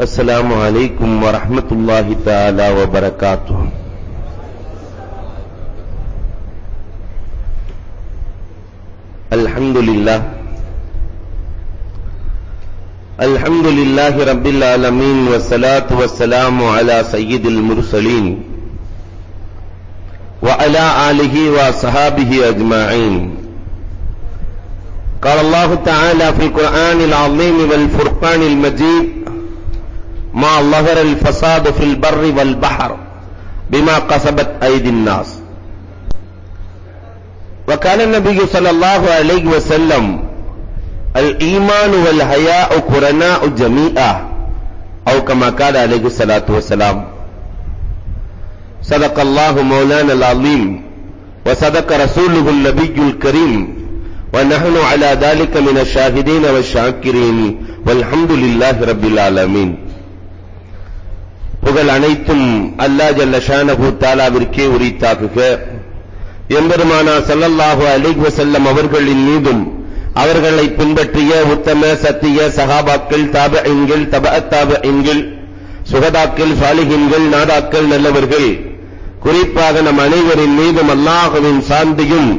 السلام عليكم ورحمة الله تعالى وبركاته. الحمد لله. الحمد لله رب العالمين والصلاة والسلام على سيد المرسلين وعلى آله وصحابه أجمعين. قال الله تعالى في القرآن العظيم والفرقان المجيد ما ظهر الفساد في البر والبحر بما قصبت أيدي الناس. وقال النبي صلى الله عليه وسلم الإيمان والحياء قرناء جميعا أو كما قال عليه الصلاة والسلام. صدق الله مولانا العظيم وصدق رسوله النبي الكريم ونحن على ذلك من الشاهدين والشاكرين والحمد لله رب العالمين. புகழ் அனைத்தும் அல்லா ஜல்ல ஷானபு தாலாவிற்கே உரித்தாக்குக. எம்பெருமானா சல்லல்லாஹு அலைஹி வஸல்லம் அவர்களின் மீதும் அவர்களை பின்பற்றிய உத்தம சத்திய சஹாபாக்கள் தப தாப தாபிஈன்கள் சுகதாக்கள் சாலிகின்கள் நாதாக்கள் நல்லவர்கள் குறிப்பாக நம் அனைவரின் மீதும் அல்லாஹுவின் சாந்தியும்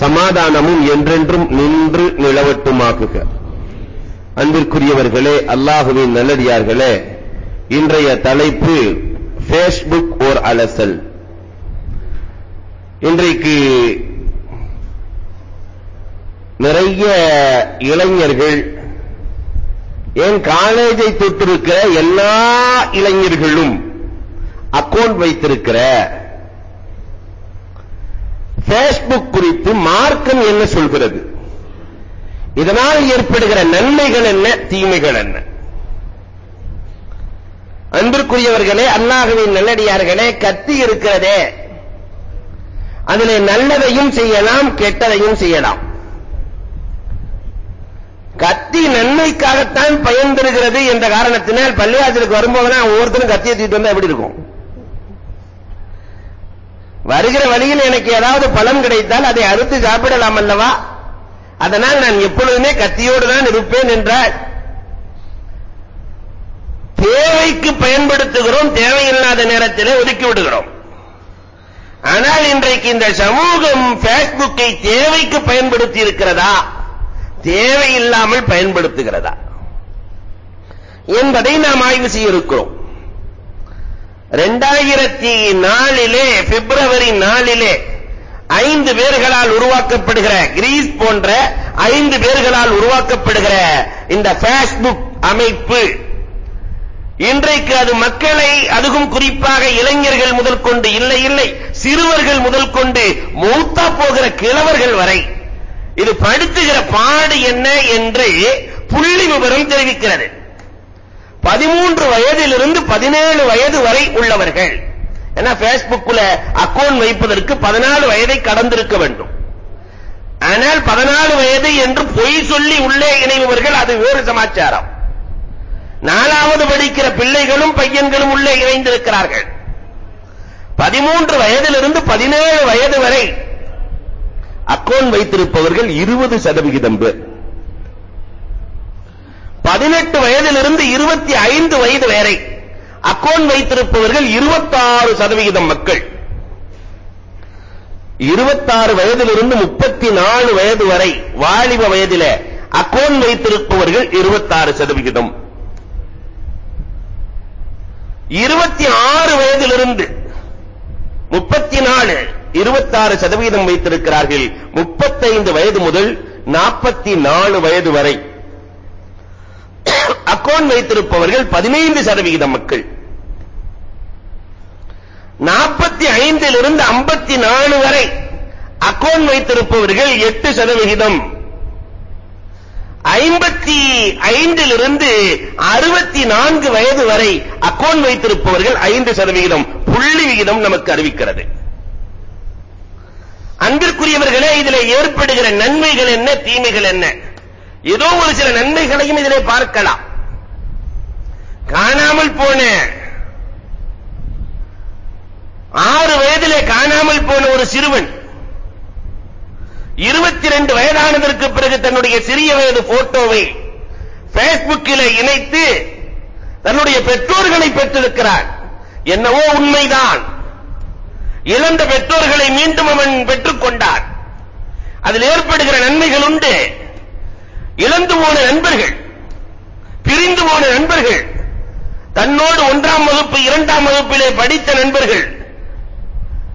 சமாதானமும் என்றென்றும் நின்று நிலவட்டுமாக்குக. அன்பிற்குரியவர்களே அல்லாஹுவின் நல்லடியார்களே இன்றைய தலைப்பு ஃபேஸ்புக் ஓர் அலசல். இன்றைக்கு நிறைய இளைஞர்கள் ஏன் காலேஜை தொட்டிருக்கிற எல்லா இளைஞர்களும் அக்கவுண்ட் வைத்திருக்கிற ஃபேஸ்புக் குறித்து மார்க்கம் என்ன சொல்கிறது? இதனால் ஏற்படுகிற நன்மைகள் என்ன தீமைகள் என்ன? அன்பிற்குரியவர்களே அல்லாஹுவின் நல்லடியார்களே கத்தி இருக்கிறதே. அதிலே நல்லதையும் செய்யலாம் கெட்டதையும் செய்யலாம். கத்தி நன்மைக்காகத்தான் பயன் என்ற காரணத்தினால் பள்ளிவாசலுக்கு வரும்போதெல்லாம் ஒவ்வொருத்தரும் கத்தியை தூக்கிட்டு வந்தா எப்படி இருக்கும்? வருகிற வழியில் எனக்கு ஏதாவது பலம் கிடைத்தால் அதை அறுத்து சாப்பிடலாம் அல்லவா? அதனால் நான் எப்பொழுதுமே கத்தியோடு தான் இருப்பேன் என்றால் தேவைக்கு பயன்படுத்துகிறோம் தேவையில்லாத நேரத்திலே ஒதுக்கி விடுகிறோம். ஆனால் இன்றைக்கு இந்த சமூகம் பேஸ்புக்கை தேவைக்கு பயன்படுத்தி இருக்கிறதா? தேவையில்லாமல் பயன்படுத்துகிறதா? என்பதை நாம் ஆய்வு செய்ய இருக்கிறோம். ரெண்டாயிரத்தி நாலிலே பிப்ரவரி நாலிலே ஐந்து பேர்களால் உருவாக்கப்படுகிற கிரீஸ் போன்ற ஐந்து பேர்களால் உருவாக்கப்படுகிற இந்த பேஸ்புக் அமைப்பு இன்றைக்கு அது மக்களை அதுவும் குறிப்பாக இளைஞர்கள் முதல் கொண்டு இல்லை இல்லை சிறுவர்கள் முதல் கொண்டு மூத்தா போகிற கிழவர்கள் வரை. இது படுத்துகிற பாடு என்ன என்று புள்ளி விவரம் தெரிவிக்கிறது. பதிமூன்று வயதிலிருந்து பதினேழு வயது வரை உள்ளவர்கள். ஏன்னா பேஸ்புக்ல அக்கவுண்ட் வைப்பதற்கு பதினாலு வயதை கடந்திருக்க வேண்டும். ஆனால் பதினாலு வயது என்று பொய் சொல்லி உள்ளே இணைபவர்கள் அது வேறு சமாச்சாரம். நாலாவது படிக்கிற பிள்ளைகளும் பையன்களும் உள்ளே இணைந்திருக்கிறார்கள். பதிமூன்று வயதிலிருந்து பதினேழு வயது வரை அக்கௌண்ட் வைத்திருப்பவர்கள் இருபது சதவிகிதம் பேர். பதினெட்டு வயதிலிருந்து இருபத்தி ஐந்து வயது வரை அக்கௌண்ட் வைத்திருப்பவர்கள் இருபத்தாறு சதவிகிதம் மக்கள். இருபத்தாறு வயதிலிருந்து முப்பத்தி நாலு வயது வரை வாலிப வயதில அக்கௌண்ட் வைத்திருப்பவர்கள் இருபத்தாறு சதவிகிதம். இருபத்தி ஆறு வயதிலிருந்து முப்பத்தி நாலு இருபத்தாறு சதவீதம் வைத்திருக்கிறார்கள். முப்பத்தைந்து வயது முதல் நாற்பத்தி நாலு வயது வரை. அக்கவுண்ட் வைத்திருப்பவர்கள் பதினைந்து சதவிகிதம் மக்கள். நாற்பத்தி ஐந்திலிருந்து ஐம்பத்தி நாலு வரை அக்கவுண்ட் வைத்திருப்பவர்கள் எட்டு சதவிகிதம். ஐம்பத்தி ஐந்திலிருந்து அறுபத்தி நான்கு வயது வரை அக்கௌண்ட் வைத்திருப்பவர்கள் ஐந்து சதவிகிதம். புள்ளி விகிதம் நமக்கு அறிவிக்கிறது. அன்பிற்குரியவர்களே இதில் ஏற்படுகிற நன்மைகள் என்ன தீமைகள் என்ன? ஏதோ ஒரு சில நன்மைகளையும் இதிலே பார்க்கலாம். காணாமல் போன ஆறு வயதிலே காணாமல் போன ஒரு சிறுவன் இருபத்தி ரெண்டு வயதானதற்கு பிறகு தன்னுடைய சிறிய வயது போட்டோவை பேஸ்புக்கில் இணைத்து தன்னுடைய பெற்றோர்களை பெற்றிருக்கிறார். என்னவோ உண்மைதான். இழந்த பெற்றோர்களை மீண்டும் அவன் பெற்றுக்கொண்டார் அதில் ஏற்படுகிற நன்மைகள் உண்டு. இழந்து போன நண்பர்கள் பிரிந்து போன நண்பர்கள் தன்னோடு ஒன்றாம் வகுப்பு இரண்டாம் வகுப்பிலே படித்த நண்பர்கள்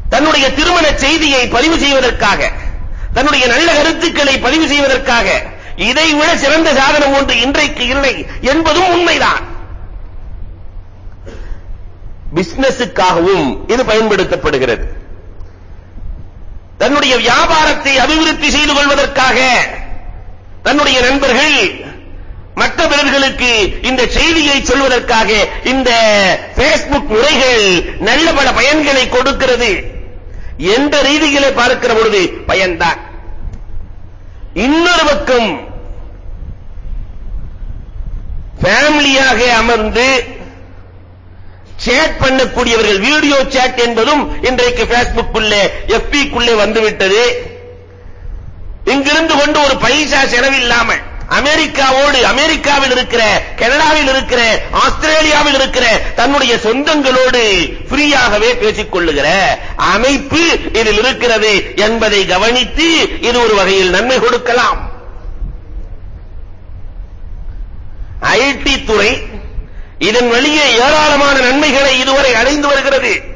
தன்னுடைய திருமண செய்தியை பதிவு செய்வதற்காக தன்னுடைய நல்ல கருத்துக்களை பதிவு செய்வதற்காக. இதை விட சிறந்த சாதனம் ஒன்று இன்றைக்கு இல்லை என்பதும் உண்மைதான். பிசினஸுக்காகவும் இது பயன்படுத்தப்படுகிறது. தன்னுடைய வியாபாரத்தை அபிவிருத்தி செய்து கொள்வதற்காக தன்னுடைய நண்பர்கள் மற்றவர்களுக்கு இந்த செய்தியை சொல்வதற்காக இந்த Facebook முறைகள் நல்ல பல பயன்களை கொடுக்கிறது. எந்த ரீதியிலே பார்க்கிற பொழுது பயன்தான். இன்னொரு பக்கம் ஃபேமிலியாக அமர்ந்து சேட் பண்ணக்கூடியவர்கள் வீடியோ சேட் என்பதும் இன்றைக்கு Facebook குள்ளே FB குள்ளே வந்துவிட்டது. இங்கிருந்து கொண்டு ஒரு பைசா செலவில்லாமல் அமெரிக்காவோடு அமெரிக்காவில் இருக்கிற கனடாவில் இருக்கிற ஆஸ்திரேலியாவில் இருக்கிற தன்னுடைய சொந்தங்களோடு ஃப்ரீயாகவே பேசிக் கொள்ளுகிற அமைப்பு இதில் இருக்கிறது என்பதை கவனித்து இது ஒரு வகையில் நன்மை கொடுக்கலாம். ஐடி துறை இதன் வழியே ஏராளமான நன்மைகளை இதுவரை அடைந்து வருகிறது.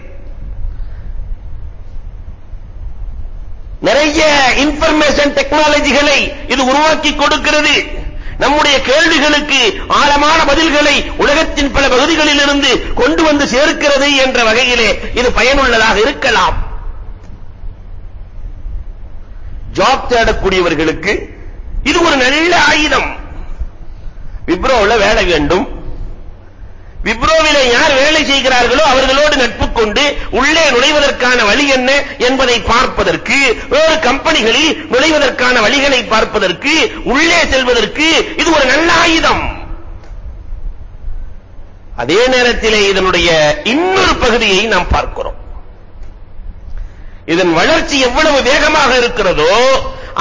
நிறைய இன்ஃபர்மேஷன் டெக்னாலஜிகளை இது உருவாக்கி கொடுக்கிறது. நம்முடைய கேள்விகளுக்கு ஆழமான பதில்களை உலகத்தின் பல பகுதிகளில் இருந்து கொண்டு வந்து சேர்க்கிறது என்ற வகையிலே இது பயனுள்ளதாக இருக்கலாம். ஜாப் தேடக்கூடியவர்களுக்கு இது ஒரு நல்ல ஆயுதம். விப்ரோல வேலை வேண்டும். விப்ரோவிலே யார் வேலை செய்கிறார்களோ அவர்களோடு நட்பு கொண்டு உள்ளே நுழைவதற்கான வழி என்ன என்பதை பார்ப்பதற்கு வேறு கம்பெனிகளில் நுழைவதற்கான வழிகளை பார்ப்பதற்கு உள்ளே செல்வதற்கு இது ஒரு நல்ல ஆயுதம். அதே நேரத்திலே இதனுடைய இன்னொரு பகுதியை நாம் பார்க்கிறோம். இதன் வளர்ச்சி எவ்வளவு வேகமாக இருக்கிறதோ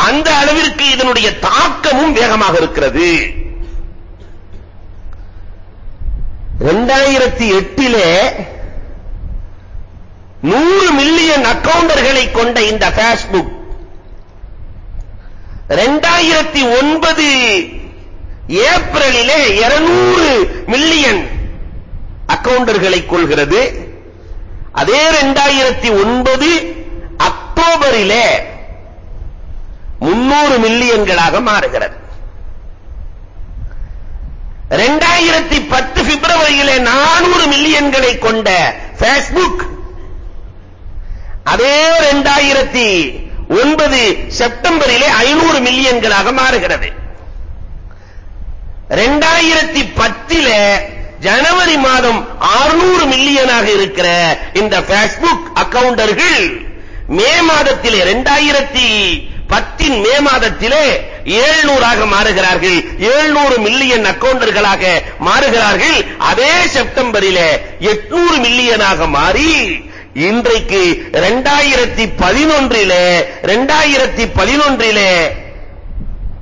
அந்த அளவிற்கு இதனுடைய தாக்கமும் வேகமாக இருக்கிறது. ரெண்டாயிரத்தி எட்டிலே நூறு மில்லியன் அக்கவுண்டர்களை கொண்ட இந்த பேஸ்புக் ரெண்டாயிரத்தி ஒன்பது ஏப்ரலிலே இருநூறு மில்லியன் அக்கவுண்டர்களை கொள்கிறது. அதே ரெண்டாயிரத்தி ஒன்பது அக்டோபரிலே முன்னூறு மில்லியன்களாக மாறுகிறது. ரெண்டாயிரத்தி பத்து பிப்ரவரியிலே நானூறு மில்லியன்களை கொண்ட Facebook. அதே ரெண்டாயிரத்தி ஒன்பது செப்டம்பரிலே ஐநூறு மில்லியன்களாக மாறுகிறது. ரெண்டாயிரத்தி பத்தில ஜனவரி மாதம் அறுநூறு மில்லியனாக இருக்கிற இந்த பேஸ்புக் அக்கவுண்டர்கள் மே மாதத்திலே ரெண்டாயிரத்தி பத்தின் மே மாதத்திலே ஏழ்நூறாக மாறுகிறார்கள். 700 மில்லியன் அக்கவுண்டர்களாக மாறுகிறார்கள். அதே செப்டம்பரிலே 800 மில்லியனாக மாறி இன்றைக்கு இரண்டாயிரத்தி பதினொன்றிலே இரண்டாயிரத்தி பதினொன்றிலே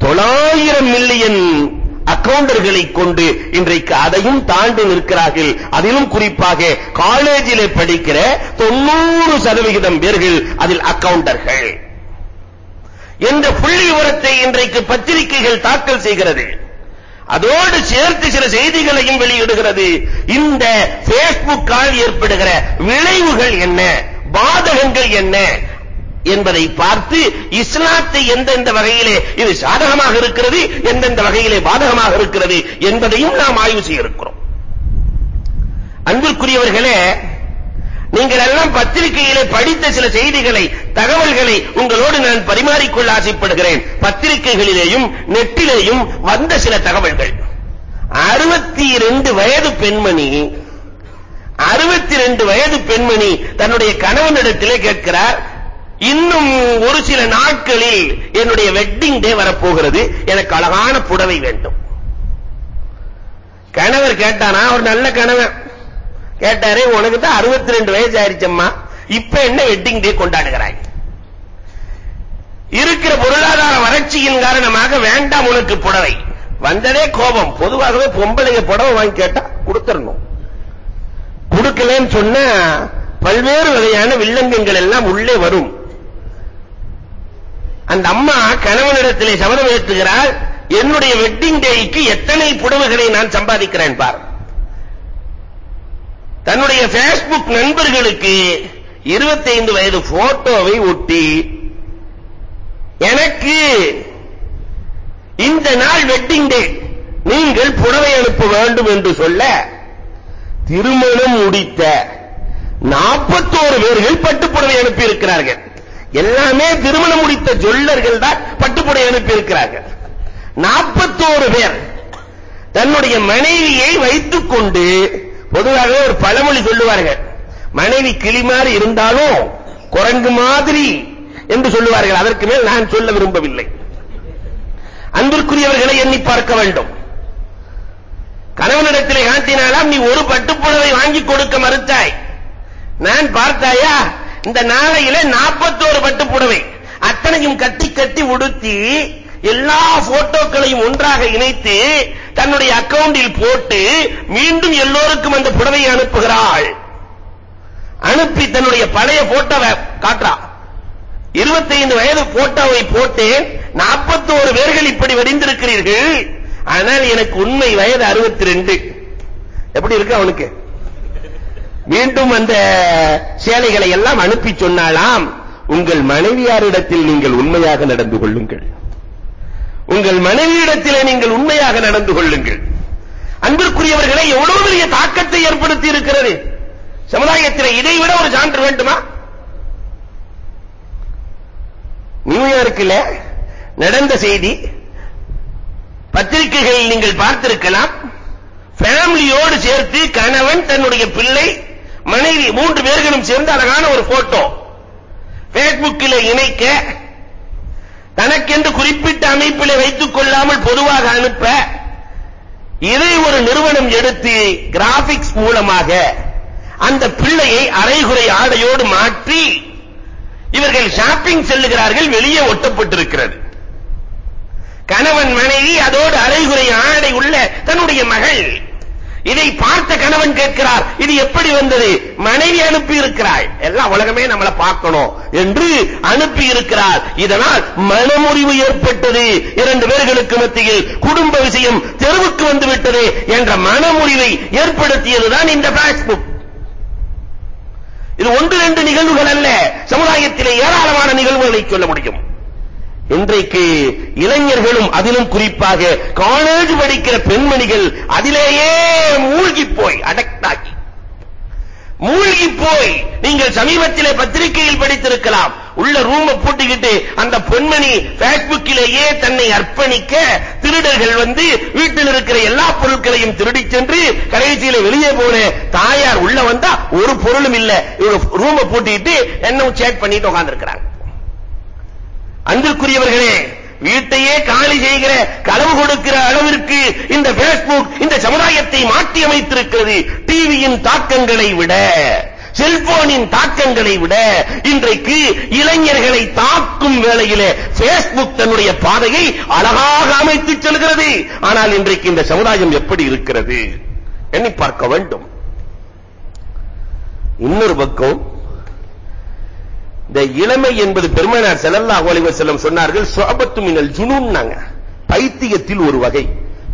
தொள்ளாயிரம் மில்லியன் அக்கவுண்டர்களை கொண்டு இன்றைக்கு அதையும் தாண்டி நிற்கிறார்கள். அதிலும் குறிப்பாக காலேஜிலே படிக்கிற 90 சதவிகிதம் பேர்கள் அதில் அக்கவுண்டர்கள் என்ற புள்ளி விவரத்தை இன்றைக்கு பத்திரிகைகள் தாக்கல் செய்கிறது. அதோடு சேர்த்து சில செய்திகளையும் வெளியிடுகிறது. இந்த பேஸ்புக்கால் ஏற்படுகிற விளைவுகள் என்ன? பாதகங்கள் என்ன? என்பதை பார்த்து இஸ்லாத்தை எந்தெந்த வகையிலே இது சாதகமாக இருக்கிறது எந்தெந்த வகையிலே பாதகமாக இருக்கிறது என்பதையும் நாம் ஆய்வு செய்ய இருக்கிறோம் அன்பிற்குரியவர்களே நீங்கள் எல்லாம் பத்திரிகையிலே படித்த சில செய்திகளை தகவல்களை உங்களோடு நான் பரிமாறிக்கொள்ள ஆசைப்படுகிறேன். பத்திரிகைகளிலேயும் நெட்டிலேயும் வந்த சில தகவல்கள். 62 வயது பெண்மணி 62 வயது பெண்மணி தன்னுடைய கணவனிடத்திலே கேட்கிறார் இன்னும் ஒரு சில நாட்களில் என்னுடைய வெட்டிங் டே வரப்போகிறது. எனக்கு அழகான புடவை வேண்டும். கணவர் கேட்டானா ஒரு நல்ல கணவன் கேட்டாரே உனக்கு தான் 62 வயசு ஆயிடுச்சம்மா இப்ப என்ன வெட்டிங் டே கொண்டாடுகிறாய்? இருக்கிற பொருளாதார வறட்சியின் காரணமாக வேண்டாம் உனக்கு புடவை. வந்ததே கோபம். பொதுவாகவே பொம்பளைங்க புடவை வாங்கி கேட்டா கொடுத்துடணும். கொடுக்கலன்னு சொன்னா பல்வேறு வகையான வில்லங்கங்கள் எல்லாம் உள்ளே வரும். அந்த அம்மா கணவனிடத்திலே சபதம் ஏற்றுகிறாள் என்னுடைய வெட்டிங் டேக்கு எத்தனை புடவைகளை நான் சம்பாதிக்கிறேன் பார்? தன்னுடைய Facebook நண்பர்களுக்கு 25 வயது போட்டோவை ஒட்டி எனக்கு இந்த நாள் வெட்டிங் டே நீங்கள் புடவை அனுப்ப வேண்டும் என்று சொல்ல திருமணம் முடித்த 41 பேர்கள் பட்டுப்புடவை அனுப்பி இருக்கிறார்கள் எல்லாமே திருமணம் முடித்த ஜொல்லர்கள் தான் பட்டுப்புடவை அனுப்பி இருக்கிறார்கள் 41 பேர் தன்னுடைய மனைவியை வைத்துக் கொண்டு பொதுவாக ஒரு பழமொழி சொல்லுவார்கள். மனைவி கிளி மாதிரி இருந்தாலும் குரங்கு மாதிரி என்று சொல்லுவார்கள். அதற்கு மேல் நான் சொல்ல விரும்பவில்லை. அன்பிற்குரியவர்களை எண்ணி பார்க்க வேண்டும். கணவனிடத்திலே காட்டினாலாம் நீ ஒரு பட்டுப்புடவை வாங்கி கொடுக்க மறுத்தாய். நான் பார்த்தாயா? இந்த நாளையில 41 பட்டுப்புடவை அத்தனையும் கட்டி கட்டி உடுத்தி எல்லா போட்டோக்களையும் ஒன்றாக இணைத்து தன்னுடைய அக்கவுண்டில் போட்டு மீண்டும் எல்லோருக்கும் அந்த புடவையை அனுப்புகிறாள். அனுப்பி தன்னுடைய பழைய போட்டோவை காட்டுறா. 25 வயது போட்டோவை போட்டேன் 41 பேர்கள் இப்படி வடிந்திருக்கிறீர்கள். ஆனால் எனக்கு உண்மை வயது 62 எப்படி இருக்கு அவனுக்கு? மீண்டும் அந்த சேலைகளை எல்லாம் அனுப்பி சொன்னாலாம் உங்கள் மனைவியாரிடத்தில் நீங்கள் உண்மையாக நடந்து கொள்ளுங்கள். உங்கள் மனைவியிடத்திலே நீங்கள் உண்மையாக நடந்து கொள்ளுங்கள். அன்பிற்குரியவர்களை எவ்வளவு பெரிய தாக்கத்தை ஏற்படுத்தி இருக்கிறது? சமுதாயத்திலே இதை விட ஒரு சான்று வேண்டுமா? நியூயார்க்கில் நடந்த செய்தி பத்திரிகைகளில் நீங்கள் பார்த்திருக்கலாம் ஃபேமிலியோடு சேர்த்து கணவன் தன்னுடைய பிள்ளை மனைவி மூன்று பேர்களும் சேர்ந்து அழகான ஒரு போட்டோ. Facebookல இணைக்க தனக்கென்று குறிப்பிட்ட அமைப்பிலே வைத்துக் கொள்ளாமல் பொதுவாக அனுப்ப இதை ஒரு நிறுவனம் எடுத்து கிராபிக்ஸ் மூலமாக அந்த பிள்ளையை அரைகுறை ஆடையோடு மாற்றி இவர்கள் ஷாப்பிங் செல்லுகிறார்கள் வெளியே ஒட்டப்பட்டிருக்கிறது. கணவன் மனைவி அதோடு அரைகுறை ஆடை உள்ள தன்னுடைய மகள். இதை பார்த்த கணவன் கேட்கிறார் இது எப்படி வந்தது? மனைவி அனுப்பி இருக்கிறாய் எல்லாம் உலகமே நம்மளை பார்க்கணும். என்று அனுப்பி இருக்கிறார் இதனால் மனமுறிவு ஏற்பட்டது. இரண்டு பேர்களுக்கு மத்தியில் குடும்ப விஷயம் தெருவுக்கு வந்து விட்டது என்ற மனமுறிவை ஏற்படுத்தியதுதான் இந்த பேஸ்புக் இது ஒன்று ரெண்டு நிகழ்வுகள் அல்ல. சமுதாயத்திலே ஏராளமான நிகழ்வுகளை சொல்ல முடியும். இன்றைக்கு இளைஞர்களும் அதிலும் குறிப்பாக காலேஜ் படிக்கிற பெண்மணிகள் அதிலேயே மூழ்கி போய் அடக்டாகி மூழ்கி போய் நீங்கள் சமீபத்திலே பத்திரிகையில் படித்திருக்கலாம். உள்ள ரூம பூட்டிக்கிட்டு அந்த பெண்மணி பேஸ்புக்கிலேயே தன்னை அர்ப்பணிக்க திருடர்கள் வந்து வீட்டில் இருக்கிற எல்லா பொருட்களையும் திருடி சென்று கடைசியில வெளியே போன தாயார் உள்ள வந்தா ஒரு பொருளும் இல்ல. இவங்க ரூம பூட்டிட்டு என்ன சேட் பண்ணிட்டு உட்கார்ந்திருக்கிறாங்க. அன்பிற்குரியவர்களே வீட்டையே காலி செய்கிற களவு கொடுக்கிற அளவிற்கு இந்த பேஸ்புக் இந்த சமுதாயத்தை மாற்றி அமைத்திருக்கிறது டிவியின் தாக்கங்களை விட செல்போனின் தாக்கங்களை விட இன்றைக்கு இளைஞர்களை தாக்கும் வேளையிலே Facebook தன்னுடைய பாதையை அழகாக அமைத்து செல்கிறது. ஆனால் இன்றைக்கு இந்த சமுதாயம் எப்படி இருக்கிறது? எண்ணி பார்க்க வேண்டும். இன்னொரு பக்கம் இந்த இளமை என்பது பெருமானார் ஸல்லல்லாஹு அலைஹி வஸல்லம் சொன்னார்கள் சுஅபத்து மினல் ஜுனூன்னாங்க. பைத்தியத்தில் ஒரு வகை.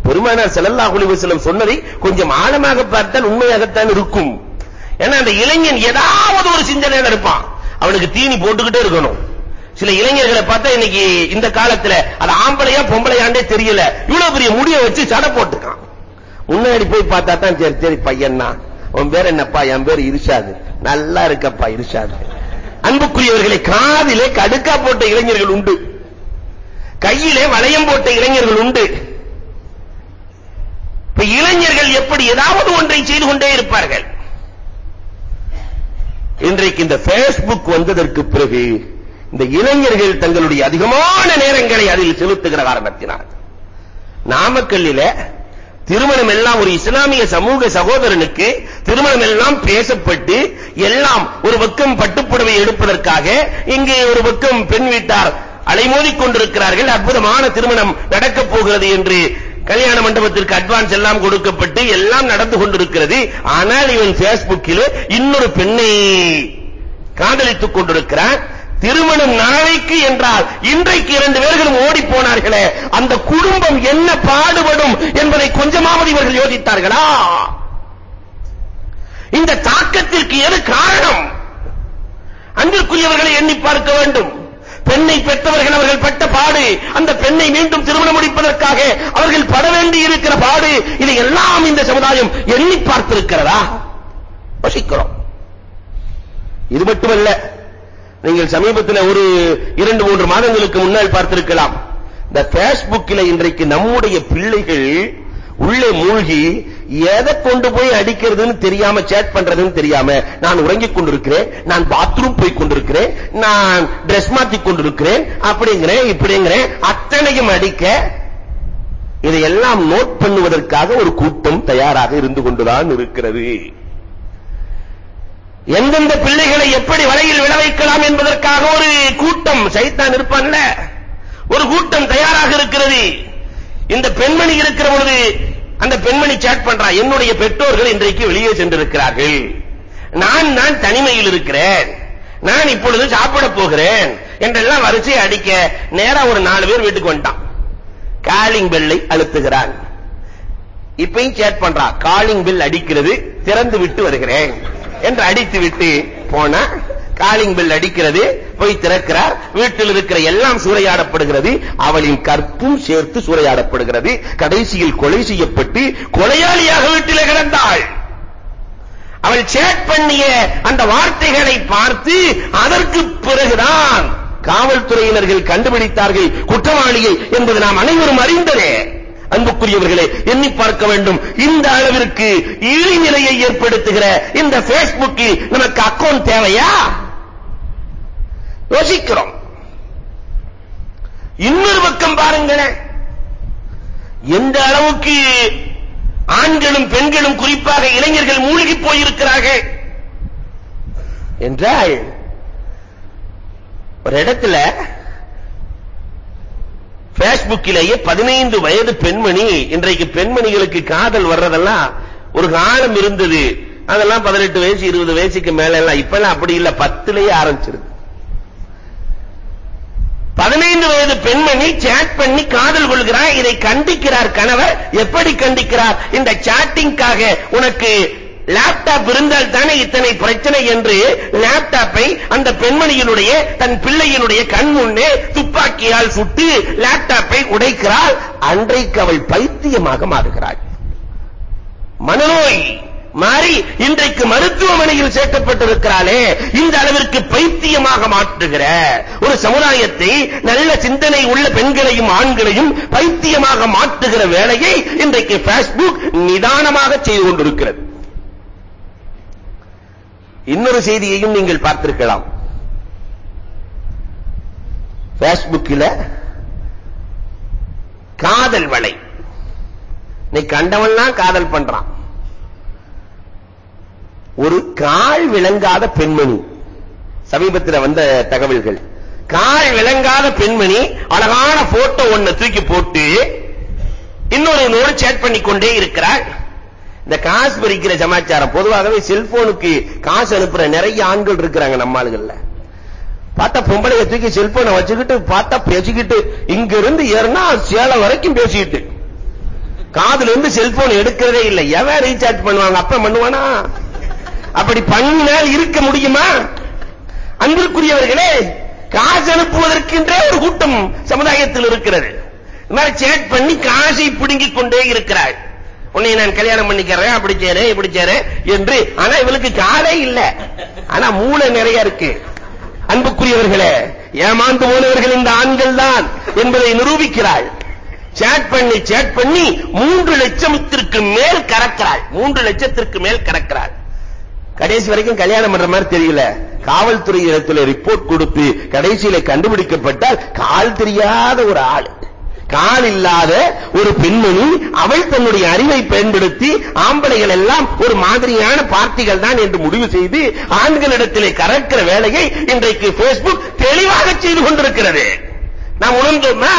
பெருமானார் ஸல்லல்லாஹு அலைஹி வஸல்லம் சொன்னதை கொஞ்சம் ஆழமாக பார்த்தால் உண்மையாகத்தான் இருக்கும். ஏன்னா அந்த இளைஞன் ஏதாவது ஒரு சிந்தனையில இருப்பான். அவனுக்கு தீனி போட்டுக்கிட்டே இருக்கணும். சில இளைஞர்களை பார்த்தா இன்னைக்கு இந்த காலத்துல அது ஆம்பளையா பொம்பளையாண்டே தெரியல. இவ்வளவு பெரிய முடிய வச்சு சடை போட்டுக்கான் முன்னாடி போய் பார்த்தா தான் சரி சரி பையன்னா உன் பேர் என்னப்பா? என் பேர் இருஷாது. நல்லா இருக்கப்பா இருஷாது. அன்புக்குரியவர்களை காதிலே கடுக்கா போட்ட இளைஞர்கள் உண்டு. கையிலே வளையம் போட்ட இளைஞர்கள் உண்டு. இப்ப இளைஞர்கள் எப்படி ஏதாவது ஒன்றை செய்து கொண்டே இருப்பார்கள்? இன்றைக்கு இந்த Facebook வந்ததற்கு பிறகு இந்த இளைஞர்கள் தங்களுடைய அதிகமான நேரங்களை அதில் செலுத்துகிற காரணத்தினால் நாமக்கல்லில திருமணம் எல்லாம் ஒரு இஸ்லாமிய சமூக சகோதரனுக்கு திருமணம் எல்லாம் பேசப்பட்டு எல்லாம் ஒரு பக்கம் பட்டுப்புடவை எடுப்பதற்காக இங்கே ஒரு பக்கம் பெண் வீட்டார் அலைமோதிக் கொண்டிருக்கிறார்கள். அற்புதமான திருமணம் நடக்கப் போகிறது என்று கல்யாண மண்டபத்திற்கு அட்வான்ஸ் எல்லாம் கொடுக்கப்பட்டு எல்லாம் நடந்து கொண்டிருக்கிறது. ஆனால் இவன் பேஸ்புக்கில் இன்னொரு பெண்ணை காதலித்துக் கொண்டிருக்கிறான். திருமணம் நாளைக்கு என்றால் இன்றைக்கு இரண்டு பேர்களும் ஓடி போனார்களே. அந்த குடும்பம் என்ன பாடுபடும் என்பதை கொஞ்சமாவது இவர்கள் யோசித்தார்களா? இந்த தாக்கத்திற்கு எது காரணம்? அன்பிற்குரியவர்களை எண்ணி பார்க்க வேண்டும். பெண்ணை பெற்றவர்கள் அவர்கள் பட்ட பாடு அந்த பெண்ணை மீண்டும் திருமணம் முடிப்பதற்காக அவர்கள் பட வேண்டி இருக்கிற பாடு இதை எல்லாம் இந்த சமுதாயம் எண்ணி பார்த்திருக்கிறதா? வசிக்கிறோம் இது மட்டுமல்ல நீங்கள் சமீபத்தில் ஒரு இரண்டு மூன்று மாதங்களுக்கு முன்னால் பார்த்திருக்கலாம். இந்த பேஸ்புக்கில் இன்றைக்கு நம்முடைய பிள்ளைகள் உள்ளே மூழ்கி எதை கொண்டு போய் அடிக்கிறதுன்னு தெரியாம சேட் பண்றதுன்னு தெரியாம நான் உறங்கிக் கொண்டிருக்கிறேன் நான் பாத்ரூம் போய் கொண்டிருக்கிறேன் நான் ட்ரெஸ் மாத்தி கொண்டிருக்கிறேன் அப்படிங்கிறேன் இப்படிங்கிறேன் அத்தனையும் அடிக்க இதையெல்லாம் நோட் பண்ணுவதற்காக ஒரு கூட்டம் தயாராக இருந்து கொண்டுதான் இருக்கிறது. எந்தெந்த பிள்ளைகளை எப்படி வலையில் விழ தான் இருப்பான்ல ஒரு கூட்டம் தயாராக இருக்கிறது. இந்த பெண்மணி இருக்கிற பொழுது அந்த பெண்மணி சேட் பண்றா என்னுடைய பெற்றோர்கள் இன்றைக்கு வெளியே சென்றிருக்கிறார்கள். நான் நான் தனிமையில் இருக்கிறேன். நான் இப்பொழுது சாப்பிட போகிறேன். என்றெல்லாம் வரிசை அடிக்க நேரா ஒரு நாலு பேர் வீட்டுக்கு வந்துட்டான். காலிங் பெல்லை அழுத்துகிறான். இப்பயும் சேட் பண்றா காலிங் பெல் அடிக்கிறது திறந்து விட்டு வருகிறேன். என்று அடித்து விட்டு போனா காலிங் பெல் அடிக்கிறது போய் திறக்கிறார். வீட்டில் இருக்கிற எல்லாம் சூறையாடப்படுகிறது. அவளின் கற்பும் சேர்த்து சூறையாடப்படுகிறது. கடைசியில் கொலை செய்யப்பட்டு கொலையாளியாக வீட்டிலே கிடந்தாள். அவள் சேட் பண்ணிய அந்த வார்த்தைகளை பார்த்து அதற்கு பிறகுதான் காவல்துறையினர்கள் கண்டுபிடித்தார்கள் குற்றவாளியை என்பது நாம் அனைவரும் அறிந்ததே. அன்புக்குரியவர்களே எண்ணி பார்க்க வேண்டும். இந்த அளவிற்கு இழிநிலையை ஏற்படுத்துகிற இந்த பேஸ்புக்கில் நமக்கு அக்கௌண்ட் தேவையா? யோசிக்கிறோம். இன்னொரு பக்கம் பாருங்களேன். எந்த அளவுக்கு ஆண்களும் பெண்களும் குறிப்பாக இளைஞர்கள் மூழ்கி போயிருக்கிறார்கள் என்றால் ஒரு இடத்துல பேஸ்புக்கிலேயே பதினைந்து வயது பெண்மணி இன்றைக்கு பெண்மணிகளுக்கு காதல் வர்றதெல்லாம் ஒரு காலம் இருந்தது. அதெல்லாம் 18 வயசு 20 வயசுக்கு மேல எல்லாம் இப்பெல்லாம் அப்படி இல்ல. 10லயே ஆரம்பிச்சிருது 15 வயது பெண்மணி சேட் பண்ணி காதல் கொள்கிறார் இதை கண்டிக்கிறார் கணவர். எப்படி கண்டிக்கிறார்? இந்த சாட்டிங்காக உனக்கு லேப்டாப் இருந்தால் தானே இத்தனை பிரச்சனை என்று லேப்டாப்பை அந்த பெண்மணியினுடைய தன் பிள்ளையினுடைய கண் முன்னே துப்பாக்கியால் சுட்டு லேப்டாப்பை உடைக்கிறாள். அன்றைக்கு அவள் பைத்தியமாக மாறுகிறாள். மனநோய். மாறி இன்றைக்கு மருத்துவமனையில் சேர்க்கப்பட்டிருக்கிறாளே இந்த அளவிற்கு பைத்தியமாக மாற்றுகிற ஒரு சமுதாயத்தை நல்ல சிந்தனை உள்ள பெண்களையும் ஆண்களையும் பைத்தியமாக மாற்றுகிற வேலையை இன்றைக்கு Facebook நிதானமாக செய்து கொண்டிருக்கிறது. இன்னொரு செய்தியையும் நீங்கள் பார்த்திருக்கலாம். Facebookல காதல் வலை. நீ கண்டவன்லாம் காதல் பண்றான். ஒரு கால் விளங்காத பெண்மணி. சமீபத்தில் வந்த தகவல்கள். கால் விளங்காத பெண்மணி அழகான போட்டோ ஒண்ணு தூக்கி போட்டு இன்னொரு சேட் பண்ணி கொண்டே இருக்கிறாள். இந்த காசு பறிக்கிற சமாச்சாரம் பொதுவாகவே செல்போனுக்கு காசு அனுப்புற நிறைய ஆண்கள் இருக்கிறாங்க நம்ம ஆளுகள்ல. பார்த்தா பொம்பளைய தூக்கி செல்போனை வச்சுக்கிட்டு பார்த்தா பேசிக்கிட்டு இங்க இருந்து ஏறினா சேலம் வரைக்கும் பேசிக்கிட்டு. காதுல இருந்து செல்போன் எடுக்கிறதே இல்லை. எவன் ரீசார்ஜ் பண்ணுவாங்க? அப்ப பண்ணுவானா? அப்படி பண்ணினால் இருக்க முடியுமா? அன்பிற்குரியவர்களே காசு அனுப்புவதற்கென்றே ஒரு கூட்டம் சமுதாயத்தில் இருக்கிறது. இந்த மாதிரி சேட் பண்ணி காசை பிடுங்கிக் கொண்டே இருக்கிறாள் உன்னை நான் கல்யாணம் பண்ணிக்கிறேன் அப்படி செய்றேன் இப்படி செய்றேன் என்று. ஆனா இவளுக்கு காலே இல்ல. ஆனா மூளை நிறைய இருக்கு. அன்புக்குரியவர்களே ஏமாந்து போனவர்கள் இந்த ஆண்கள் தான் என்பதை நிரூபிக்கிறாள். சேட் பண்ணி சேட் பண்ணி மூன்று லட்சத்திற்கு மேல் கறக்கிறாள். மூன்று லட்சத்திற்கு மேல் கறக்கிறாள். கடைசி வரைக்கும் கல்யாணம் பண்ற மாதிரி தெரியல. காவல்துறை இடத்துல ரிப்போர்ட் கொடுத்து கடைசியில கண்டுபிடிக்கப்பட்டால் கால் தெரியாத ஒரு ஆள். கால் இல்லாத ஒரு பெண்மணி அவள் தன்னுடைய அறிவை பயன்படுத்தி ஆம்பளைகள் எல்லாம் ஒரு மாதிரியான பார்ட்டிகள் தான் என்று முடிவு செய்து ஆண்களிடத்திலே கறக்கிற வேலையை இன்றைக்கு பேஸ்புக் தெளிவாக செய்து கொண்டிருக்கிறது. நாம் உணர்ந்தோமா?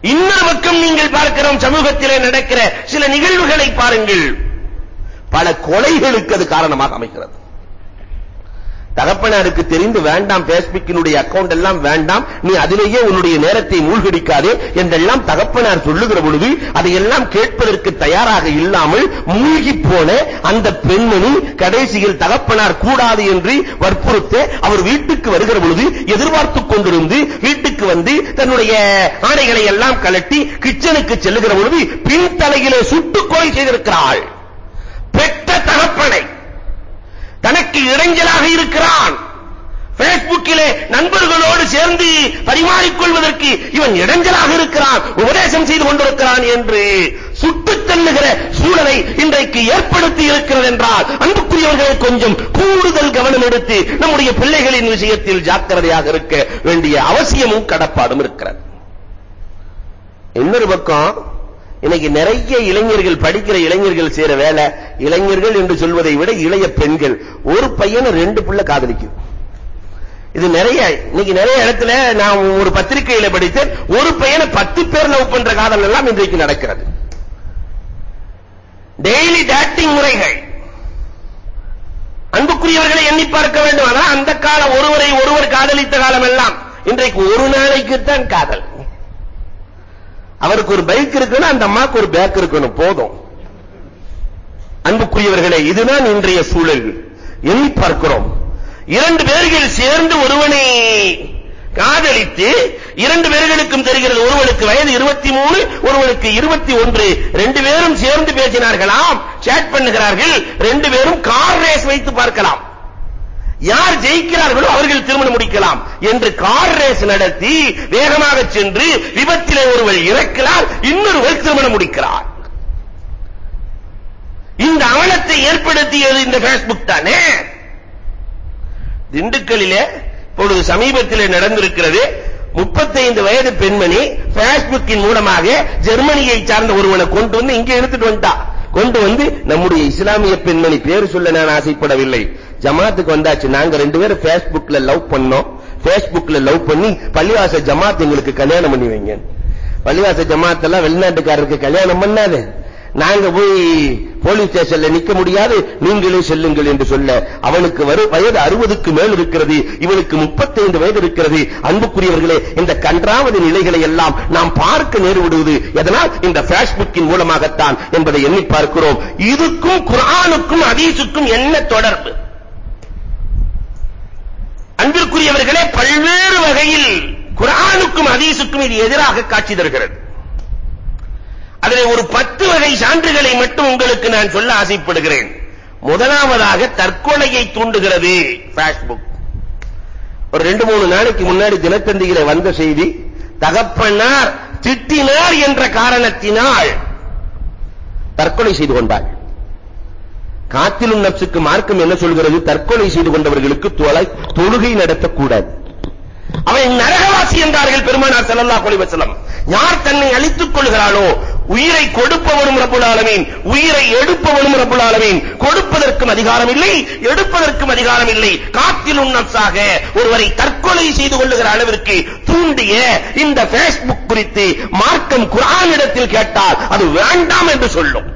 இன்னொரு பக்கம் நீங்கள் பார்க்கிறோம் சமூகத்திலே நடக்கிற சில நிகழ்வுகளை பாருங்கள். பல கொலைகளுக்கு அது காரணமாக அமைகிறது. தகப்பனாருக்கு தெரிந்து வேண்டாம் பேஸ்புக்கினுடைய அக்கவுண்ட் எல்லாம் வேண்டாம் நீ அதிலேயே உன்னுடைய நேரத்தை மூழ்கடிக்காதே என்றெல்லாம் தகப்பனார் சொல்லுகிற பொழுது அதையெல்லாம் கேட்பதற்கு தயாராக இல்லாமல் மூழ்கி போன அந்த பெண்மணி கடைசியில் தகப்பனார் கூடாது என்று வற்புறுத்த அவர் வீட்டுக்கு வருகிற பொழுது எதிர்பார்த்து கொண்டிருந்து வீட்டுக்கு வந்து தன்னுடைய ஆடைகளை எல்லாம் கலட்டி கிச்சனுக்கு செல்லுகிற பொழுது பின் தலையிலே சுட்டுக் கொலை செய்திருக்கிறாள். தகப்பனை. தனக்கு இடைஞ்சலாக இருக்கிறான். பேஸ்புக்கிலே நண்பர்களோடு சேர்ந்து பரிமாறிக்கொள்வதற்கு இவன் இடைஞ்சலாக இருக்கிறான். உபதேசம் செய்து கொண்டிருக்கிறான் என்று சுட்டுத் தள்ளுகிற சூழலை இன்றைக்கு ஏற்படுத்தி இருக்கிறது என்றால் அன்புக்குரியவர்களை கொஞ்சம் கூடுதல் கவனம் எடுத்து நம்முடைய பிள்ளைகளின் விஷயத்தில் ஜாக்கிரதையாக இருக்க வேண்டிய அவசியமும் கடப்பாடும் இருக்கிறது. இன்னொரு பக்கம் இன்னைக்கு நிறைய இளைஞர்கள் படிக்கிற இளைஞர்கள் செய்யற வேலை இளைஞர்கள் என்று சொல்வதை விட இளைய பெண்கள். ஒரு பையனை ரெண்டு புள்ள காதலிக்கும். இது நிறைய இன்னைக்கு நிறைய இடத்துல நான் ஒரு பத்திரிகையில படித்தேன் ஒரு பையனை பத்து பேர் லவ் பண்ற காதல் எல்லாம் இன்றைக்கு நடக்கிறது. டெய்லி டேட்டிங் முறைகள். அன்புக்குரியவர்களை எண்ணி பார்க்க வேண்டும். அந்த காலம் ஒருவரை ஒருவர் காதலித்த காலம் எல்லாம் இன்றைக்கு ஒரு நாளைக்கு தான் காதல். அவருக்கு ஒரு பைக் இருக்குன்னா அந்த அம்மாக்கு ஒரு பேக் இருக்கணும் போதும். அன்புக்குரியவர்களே இதுதான் இன்றைய சூழல். எண்ணி பார்க்கிறோம். இரண்டு பேர்கள் சேர்ந்து ஒருவனை காதலித்து இரண்டு பேர்களுக்கும் தெரிகிறது ஒருவனுக்கு வயது 23 ஒருவனுக்கு 21 ரெண்டு பேரும் சேர்ந்து பேசினார்களாம் சேட் பண்ணுகிறார்கள். ரெண்டு பேரும் கார் ரேஸ் வைத்து பார்க்கலாம். யார் ஜெயிக்கிறார்களோ அவர்கள் திருமணம் முடிக்கலாம் என்று கார் ரேஸ் நடத்தி வேகமாக சென்று விபத்திலே ஒருவர் இறக்கிறார் இன்னொருவர் திருமணம் முடிக்கிறார். இந்த அவலத்தை ஏற்படுத்தியது இந்த பேஸ்புக் தானே? திண்டுக்கல்லிலே இப்பொழுது சமீபத்திலே நடந்திருக்கிறது 35 வயது பெண்மணி பேஸ்புக்கின் மூலமாக ஜெர்மனியை சார்ந்த ஒருவனை கொண்டு வந்து இங்கே எடுத்துட்டு வந்தா கொண்டு வந்து நம்முடைய இஸ்லாமிய பெண்மணி பேர் சொல்ல நான் ஆசைப்படவில்லை. ஜமாத்துக்கு வந்தாச்சு. நாங்க ரெண்டு பேரும் Facebookல லவ் பண்ணோம். Facebookல லவ் பண்ணி பள்ளிவாச ஜமாத் எங்களுக்கு கல்யாணம் பண்ணி வைங்க. பள்ளிவாச ஜமாத் எல்லாம் வெளிநாட்டுக்காரருக்கு கல்யாணம் பண்ணாது. நாங்க போய் போலீஸ் ஸ்டேஷன்ல நிக்க முடியாது. நீங்களே செல்லுங்கள் என்று சொல்ல அவனுக்கு வரும் வயது 60க்கு மேல் இருக்கிறது இவனுக்கு 35 வயது இருக்கிறது. அன்புக்குரியவர்களே இந்த கன்றாவது நிலைகளை எல்லாம் நாம் பார்க்க நேரிடுவது எதனால்? இந்த பேஸ்புக்கின் மூலமாகத்தான் என்பதை எண்ணி பார்க்கிறோம். இதுக்கும் குரானுக்கும் அதீசுக்கும் என்ன தொடர்பு? அன்பிற்குரியவர்களே பல்வேறு வகையில் குரானுக்கும் ஹதீஸுக்கும் இது எதிராக காட்சி தருகிறது. அதிலே ஒரு பத்து வகை சான்றுகளை மட்டும் உங்களுக்கு நான் சொல்ல ஆசைப்படுகிறேன். முதலாவதாக தற்கொலையை தூண்டுகிறது ஃபேஸ்புக் ஒரு ரெண்டு மூணு நாளைக்கு முன்னாடி தினத்தந்தியில வந்த செய்தி தகப்பனார் திட்டினார் என்ற காரணத்தினால் தற்கொலை செய்து கொண்டார் காத்திலும் நப்சுக்கு மார்க்கம் என்ன சொல்கிறது? தற்கொலை செய்து கொண்டவர்களுக்கு தொலை தொழுகை நடத்தக்கூடாது. அவன் நரகவாசி என்றார்கள் பெருமானார் ஸல்லல்லாஹு அலைஹி வஸல்லம். யார் தன்னை அழித்துக் கொள்கிறானோ உயிரை கொடுப்பவனும் ரப்புல் ஆலமீன். உயிரை எடுப்பவனும் ரப்புல் ஆலமீன். கொடுப்பதற்கும் அதிகாரம் இல்லை எடுப்பதற்கும் அதிகாரம் இல்லை. காத்திலும் நப்சாக ஒருவரை தற்கொலை செய்து கொள்ளுகிற அளவிற்கு தூண்டிய இந்த பேஸ்புக் குறித்து மார்க்கம் குர்ஆனிடத்தில் கேட்டால் அது வேண்டாம் என்று சொல்லும்.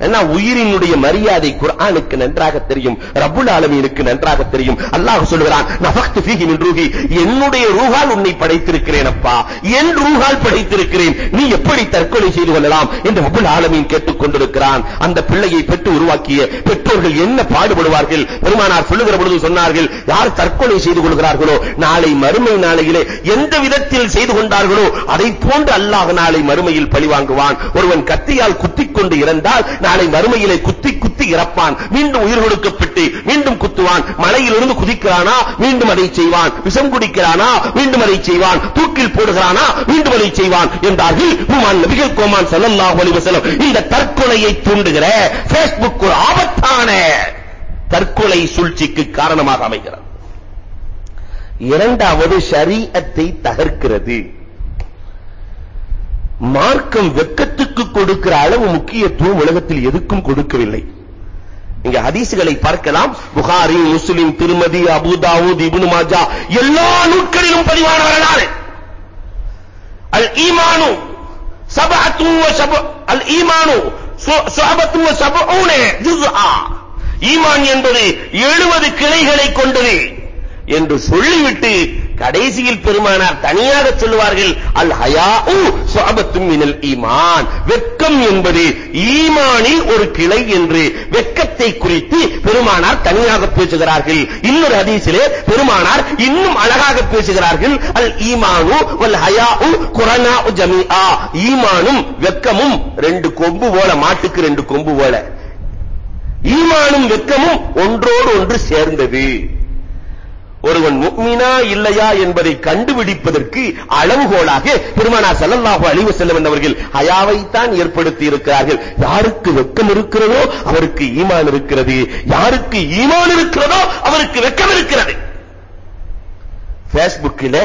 ஏன்னா உயிரினுடைய மரியாதை குர்ஆனுக்கு நன்றாக தெரியும் ரப்புல் ஆலமீனுக்கு நன்றாக தெரியும். அல்லாஹ் சொல்கிறான் நஃபக்து ஃபீஹி மின் ரூஹி. என்னுடைய ரூஹால் உன்னை படைத்திருக்கிறேன் அப்பா. என் ரூஹால் படைத்திருக்கிறேன். நீ எப்படி தற்கொலை செய்து கொள்ளலாம் என்று ரப்புல் ஆலமீன் கேட்டுக் கொண்டிருக்கிறான். அந்த பிள்ளையை பெற்று உருவாக்கிய பெற்றோர்கள் என்ன பாடுபடுவார்கள்? பெருமானார் சொல்லுகிற பொழுது சொன்னார்கள் யார் தற்கொலை செய்து கொள்கிறார்களோ நாளை மறுமை நாளையிலே எந்த விதத்தில் செய்து கொண்டார்களோ அதை போன்று அல்லாஹ் நாளை மறுமையில் பழிவாங்குவான். ஒருவன் கத்தியால் குத்திக் கொண்டு இறந்தால் நாளை மறுமையிலே குத்தி குத்தி இறப்பான். மீண்டும் உயிர் கொடுக்கப்பட்டு மீண்டும் குத்துவான். மலையிலிருந்து குதிக்கிறானா? மீண்டும் அதை செய்வான். விஷம் குடிக்கிறானா? மீண்டும் அதை செய்வான். தூக்கில் போடுகிறானா? மீண்டும் அதை செய்வான் என்றார்கள் ஹுமான் நபிகள் கோமான் ஸல்லல்லாஹு அலைஹி வஸல்லம். இந்த தற்கொலையை தூண்டுகிற Facebook ஒரு ஆபத்தான தற்கொலை சூழ்ச்சிக்கு காரணமாக அமைகிறது. இரண்டாவது ஷரீஅத்தை தகர்க்கிறது. மார்க்கம் வெக்கத்துக்கு கொடுக்கிற அளவு முக்கியத்துவம் உலகத்தில் எதுக்கும் கொடுக்கவில்லை. இங்க ஹதீசுகளை பார்க்கலாம். புகாரி முஸ்லிம் திருமதி அபு தாவூத் இப்னு மாஜா எல்லா நூல்களிலும் பதிவான வரலாறு. அல் ஈமானு சபஅத்து வ சப அல் ஈமானு சுஅபத்து வ சபஊன ஜுஸ்ஆ. ஈமான் என்பது 70 கிளைகளை கொண்டது என்று சொல்லிவிட்டு கடைசியில் பெருமானார் தனியாக சொல்லுவார்கள் அல் ஹயாஉ சுஅபத்தும் மினல் ஈமான். வெக்கம் என்பது ஈமானில் ஒரு கிளை என்று வெக்கத்தை குறித்து பெருமானார் தனியாக பேசுகிறார்கள். இன்னொரு ஹதீஸிலே பெருமானார் இன்னும் அழகாக பேசுகிறார்கள் அல் ஈமானு வல் ஹயாஉ குரனாஉ ஜமீஆ. ஈமானும் வெக்கமும் ரெண்டு கொம்பு போல மாட்டுக்கு ரெண்டு கொம்பு போல. ஈமானும் வெக்கமும் ஒன்றோடு ஒன்று சேர்ந்தது. ஒருவன் முக்மினா இல்லையா என்பதை கண்டுபிடிப்பதற்கு அளவுகோலாக பெருமானா ஸல்லல்லாஹு அழிவு செல்லும் என்றவர்கள் ஹயாவை தான் ஏற்படுத்தி இருக்கிறார்கள் யாருக்கு வெக்கம் இருக்கிறதோ அவருக்கு ஈமான் இருக்கிறது. யாருக்கு ஈமான் இருக்கிறதோ அவருக்கு வெக்கம் இருக்கிறது. பேஸ்புக்கில்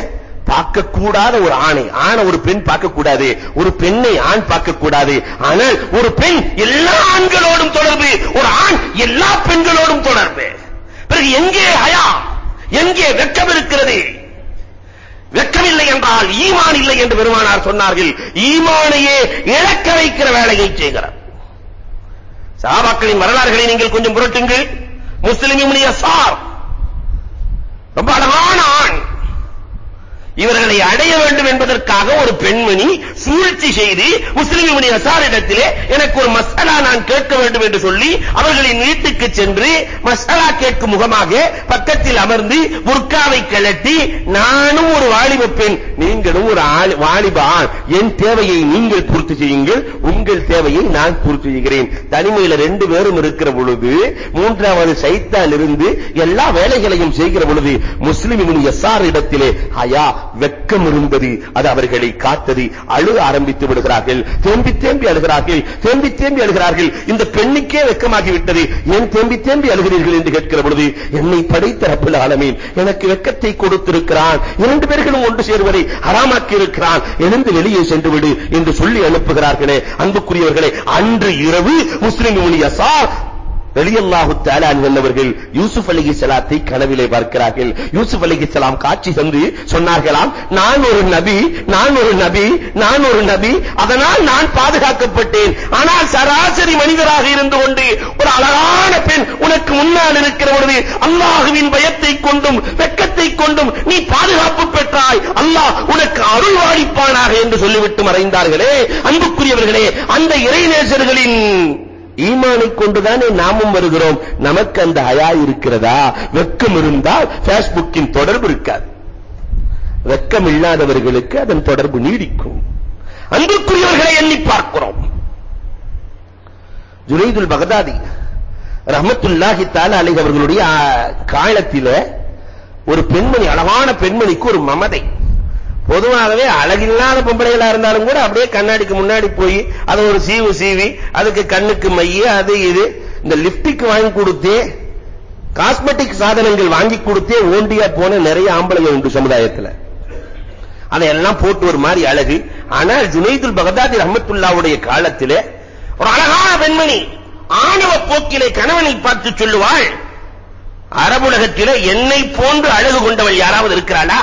பார்க்க கூடாத ஒரு ஆணை. ஆணை ஒரு பெண் பார்க்க கூடாது ஒரு பெண்ணை ஆண் பார்க்க கூடாது ஆனால் ஒரு பெண் எல்லா ஆண்களோடும் தொடர்பு. ஒரு ஆண் எல்லா பெண்களோடும் தொடர்பு. பிறகு எங்கே ஹயா? எங்கே வெக்கம் இருக்கிறது? வெக்கமில்லை என்றால் ஈமான் இல்லை என்று பெருமானார் சொன்னார்கள். ஈமானையே இழக்க வைக்கிற வேலையை செய்கிறார். சஹாபாக்களின் வரலாறுகளை நீங்கள் கொஞ்சம் புரட்டுங்கள். முஸ்லிம் இப்னு ரொம்ப அழகான ஆண். இவர்களை அடைய வேண்டும் என்பதற்காக ஒரு பெண்மணி முயற்சி செய்து முஸ்லிம் இப்னு யசாரிடத்திலே எனக்கு ஒரு மஸ்அலா நான் கேட்க வேண்டும் என்று சொல்லி அவர்களின் வீட்டுக்கு சென்று மஸ்அலா கேட்கும் முகமாக பக்கத்தில் அமர்ந்து புர்காவை கிளட்டி நானும் ஒரு வாலிப பெண் நீங்களும் ஒரு ஆள்- வாலிப ஆண் என் தேவையை நீங்கள் பூர்த்தி செய்யுங்கள் உங்கள் தேவையை நான் பூர்த்தி செய்கிறேன். தனிமையில ரெண்டு பேரும் இருக்கிற பொழுது மூன்றாவது சைத்தான் இருந்து எல்லா வேலைகளையும் செய்கிற பொழுது முஸ்லிம் இப்னு இடத்திலே ஹயா வெக்கம் இருந்தது அது அவர்களை காத்தது. அழு ஆரம்பி ஆரம்பித்து விடுகிறார்கள் தேம்பி தேம்பி அழுகிறார்கள். தேம்பி தேம்பி அழுகிறார்கள். இந்த பெண்ணுக்கே வெக்கமாகி விட்டது ஏன் தேம்பி தேம்பி அழுகிறீர்கள் என்று கேட்கிற பொழுது என்னை படைத்த ரப்பல் ஆலமீன் எனக்கு வெக்கத்தை கொடுத்திருக்கிறான். இரண்டு பேர்களும் ஒன்று சேர்வதை ஹராமாக்கி இருக்கிறான் எழுந்து வெளியே சென்று விடு என்று சொல்லி அனுப்புகிறார்களே அன்புக்குரியவர்களே. அன்று இரவு முஸ்லிம் இப்னு யசார் ரலியல்லாஹு தஆலா அன்ஹு யூசுப் அலைஹிஸ்ஸலாத்தை கனவிலே பார்க்கிறார்கள். யூசுப் அலைஹிஸ்ஸலாம் காட்சி தந்து சொன்னார்களாம் நான் ஒரு நபி நான் ஒரு நபி நான் ஒரு நபி அதனால் நான் பாதுகாக்கப்பட்டேன். ஆனால் சராசரி மனிதராக இருந்து கொண்டு ஒரு அழகான பெண் உனக்கு முன்னால் இருக்கிற பொழுது அல்லாஹ்வின் பயத்தை கொண்டும் வெக்கத்தை கொண்டும் நீ பாதுகாப்பு பெற்றாய். அல்லாஹ் உனக்கு அருள்வாளிப்பானாக என்று சொல்லிவிட்டு மறைந்தார்களே. அன்புக்குரியவர்களே அந்த இறைநேசர்களின் ஈமானை கொண்டுதானே நாமும் வருகிறோம். நமக்கு அந்த ஹயா இருக்கிறதா? வெக்கம் இருந்தால் ஃபேஸ்புக்கின் தொடர்பு இருக்காது. வெக்கம் இல்லாதவர்களுக்கு அதன் தொடர்பு நீடிக்கும். அன்புக்குரியவர்களை எண்ணி பார்க்கிறோம். ஜுனைதுல் பகதாதி ரஹமத்துல்லாஹி தால அலைஹி அவர்களுடைய ஆ, காலத்தில ஒரு பெண்மணி அழகான பெண்மணிக்கு ஒரு மமதை. பொதுவாகவே அழகில்லாத பொம்பளைகளா இருந்தாலும் கூட அப்படியே கண்ணாடிக்கு முன்னாடி போய் அதை ஒரு சீவு சீவி அதுக்கு கண்ணுக்கு மைய அது இது இந்த லிப்டிக் வாங்கி கொடுத்தே காஸ்மெட்டிக் சாதனங்கள் வாங்கி கொடுத்தே ஓண்டியா போன நிறைய ஆம்பளைங்க உண்டு சமுதாயத்துல. அதையெல்லாம் போட்டு ஒரு மாதிரி அழகு. ஆனால் ஜுனைதுல் பகதாதி ரஹமத்துல்லாவுடைய காலத்திலே ஒரு அழகான பெண்மணி ஆணவ போக்கிலே கணவனை பார்த்து சொல்லுவாள் அரபுலகத்திலே என்னை போன்று அழகு கொண்டவள் யாராவது இருக்கிறாளா?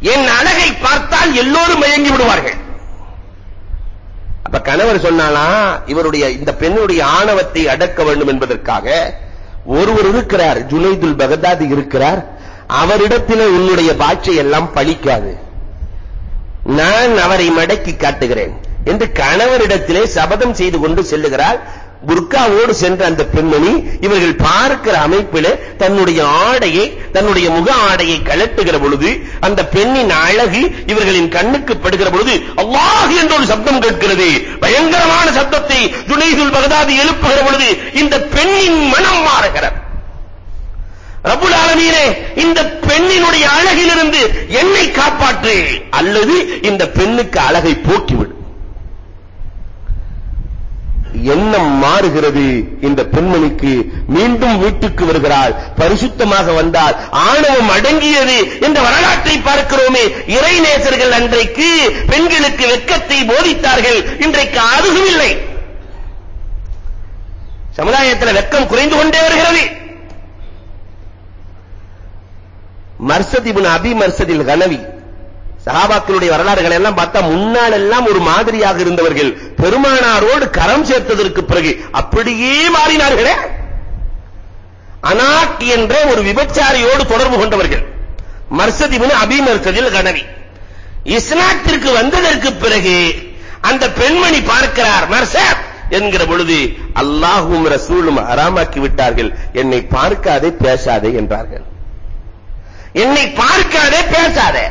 என் அழகை பார்த்தால் எல்லோரும் மயங்கி விடுவார்கள். அப்ப கணவர் சொன்னாலாம் இவருடைய இந்த பெண்ணுடைய ஆணவத்தை அடக்க வேண்டும் என்பதற்காக ஒருவர் இருக்கிறார் ஜுனைதுல் பகதாதி இருக்கிறார். அவரிடத்திலே உன்னுடைய பாட்சை எல்லாம் பழிக்காது. நான் அவரை மடக்கி காட்டுகிறேன் என்று கணவரிடத்திலே சபதம் செய்து கொண்டு செல்லுகிறார் புர்காவோடு சென்ற அந்த பெண்மணி இவர்கள் பார்க்கிற அமைப்பிலே தன்னுடைய ஆடையை தன்னுடைய முக ஆடையை கழட்டுகிற பொழுது அந்த பெண்ணின் அழகு இவர்களின் கண்ணுக்கு படுகிற பொழுது அல்லாஹ் என்ற ஒரு சப்தம் கேட்கிறது. பயங்கரமான சப்தத்தை ஜுனைதுல் பகதாதி எழுப்புகிற பொழுது இந்த பெண்ணின் மனம் மாறுகிறது. ரபுல் ஆலமீனே இந்த பெண்ணினுடைய அழகிலிருந்து என்னை காப்பாற்று அல்லது இந்த பெண்ணுக்கு அழகை போக்கிவிடு. எண்ணம் மாறுகிறது. இந்த பெண்மணிக்கு மீண்டும் வீட்டுக்கு வருகிறாள். பரிசுத்தமாக வந்தால் ஆணவம் அடங்கியது என்ற வரலாற்றை பார்க்கிறோமே. இறைநேசர்கள் அன்றைக்கு பெண்களுக்கு வெக்கத்தை போதித்தார்கள். இன்றைக்கு அதுவும் இல்லை. சமுதாயத்தில் வெக்கம் குறைந்து கொண்டே வருகிறது. மர்சத் அபி மர்சதில் கனவி சஹாபாக்களுடைய வரலாறுகளை எல்லாம் பார்த்தா முன்னால் எல்லாம் ஒரு மாதிரியாக இருந்தவர்கள். பெருமானாரோடு கரம் சேர்த்ததற்கு பிறகு அப்படியே மாறினார்களே. அனாக் என்ற ஒரு விபச்சாரியோடு தொடர்பு கொண்டவர்கள். மர்சத் அபி மர்சதில் கனவி. இஸ்லாத்திற்கு வந்ததற்கு பிறகு அந்த பெண்மணி பார்க்கிறார் மர்சத் என்கிற பொழுது அல்லாஹும் ரசூலும் அராமாக்கி விட்டார்கள். என்னை பார்க்காதே பேசாதே என்றார்கள். என்னை பார்க்காதே பேசாதே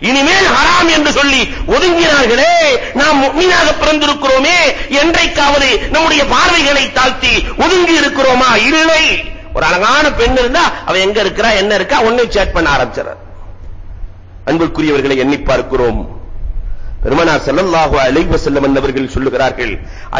இனிமேல் ஹராம் என்று சொல்லி ஒதுங்கினார்களே நாம் முக்மீனாக பிறந்திருக்கிறோமே என்றைக்காவது நம்முடைய பார்வைகளை தாழ்த்தி ஒதுங்கி இருக்கிறோமா? இல்லை. ஒரு அழகான பெண் இருந்தா அவ எங்க இருக்கிறா என்ன இருக்கா ஒன்னை சேட் பண்ண ஆரம்பிச்சார் அன்புக்குரியவர்களை எண்ணி பார்க்கிறோம். பெருமானார் ஸல்லல்லாஹு அலைஹி வஸல்லம் என்பவர்கள் சொல்லுகிறார்கள்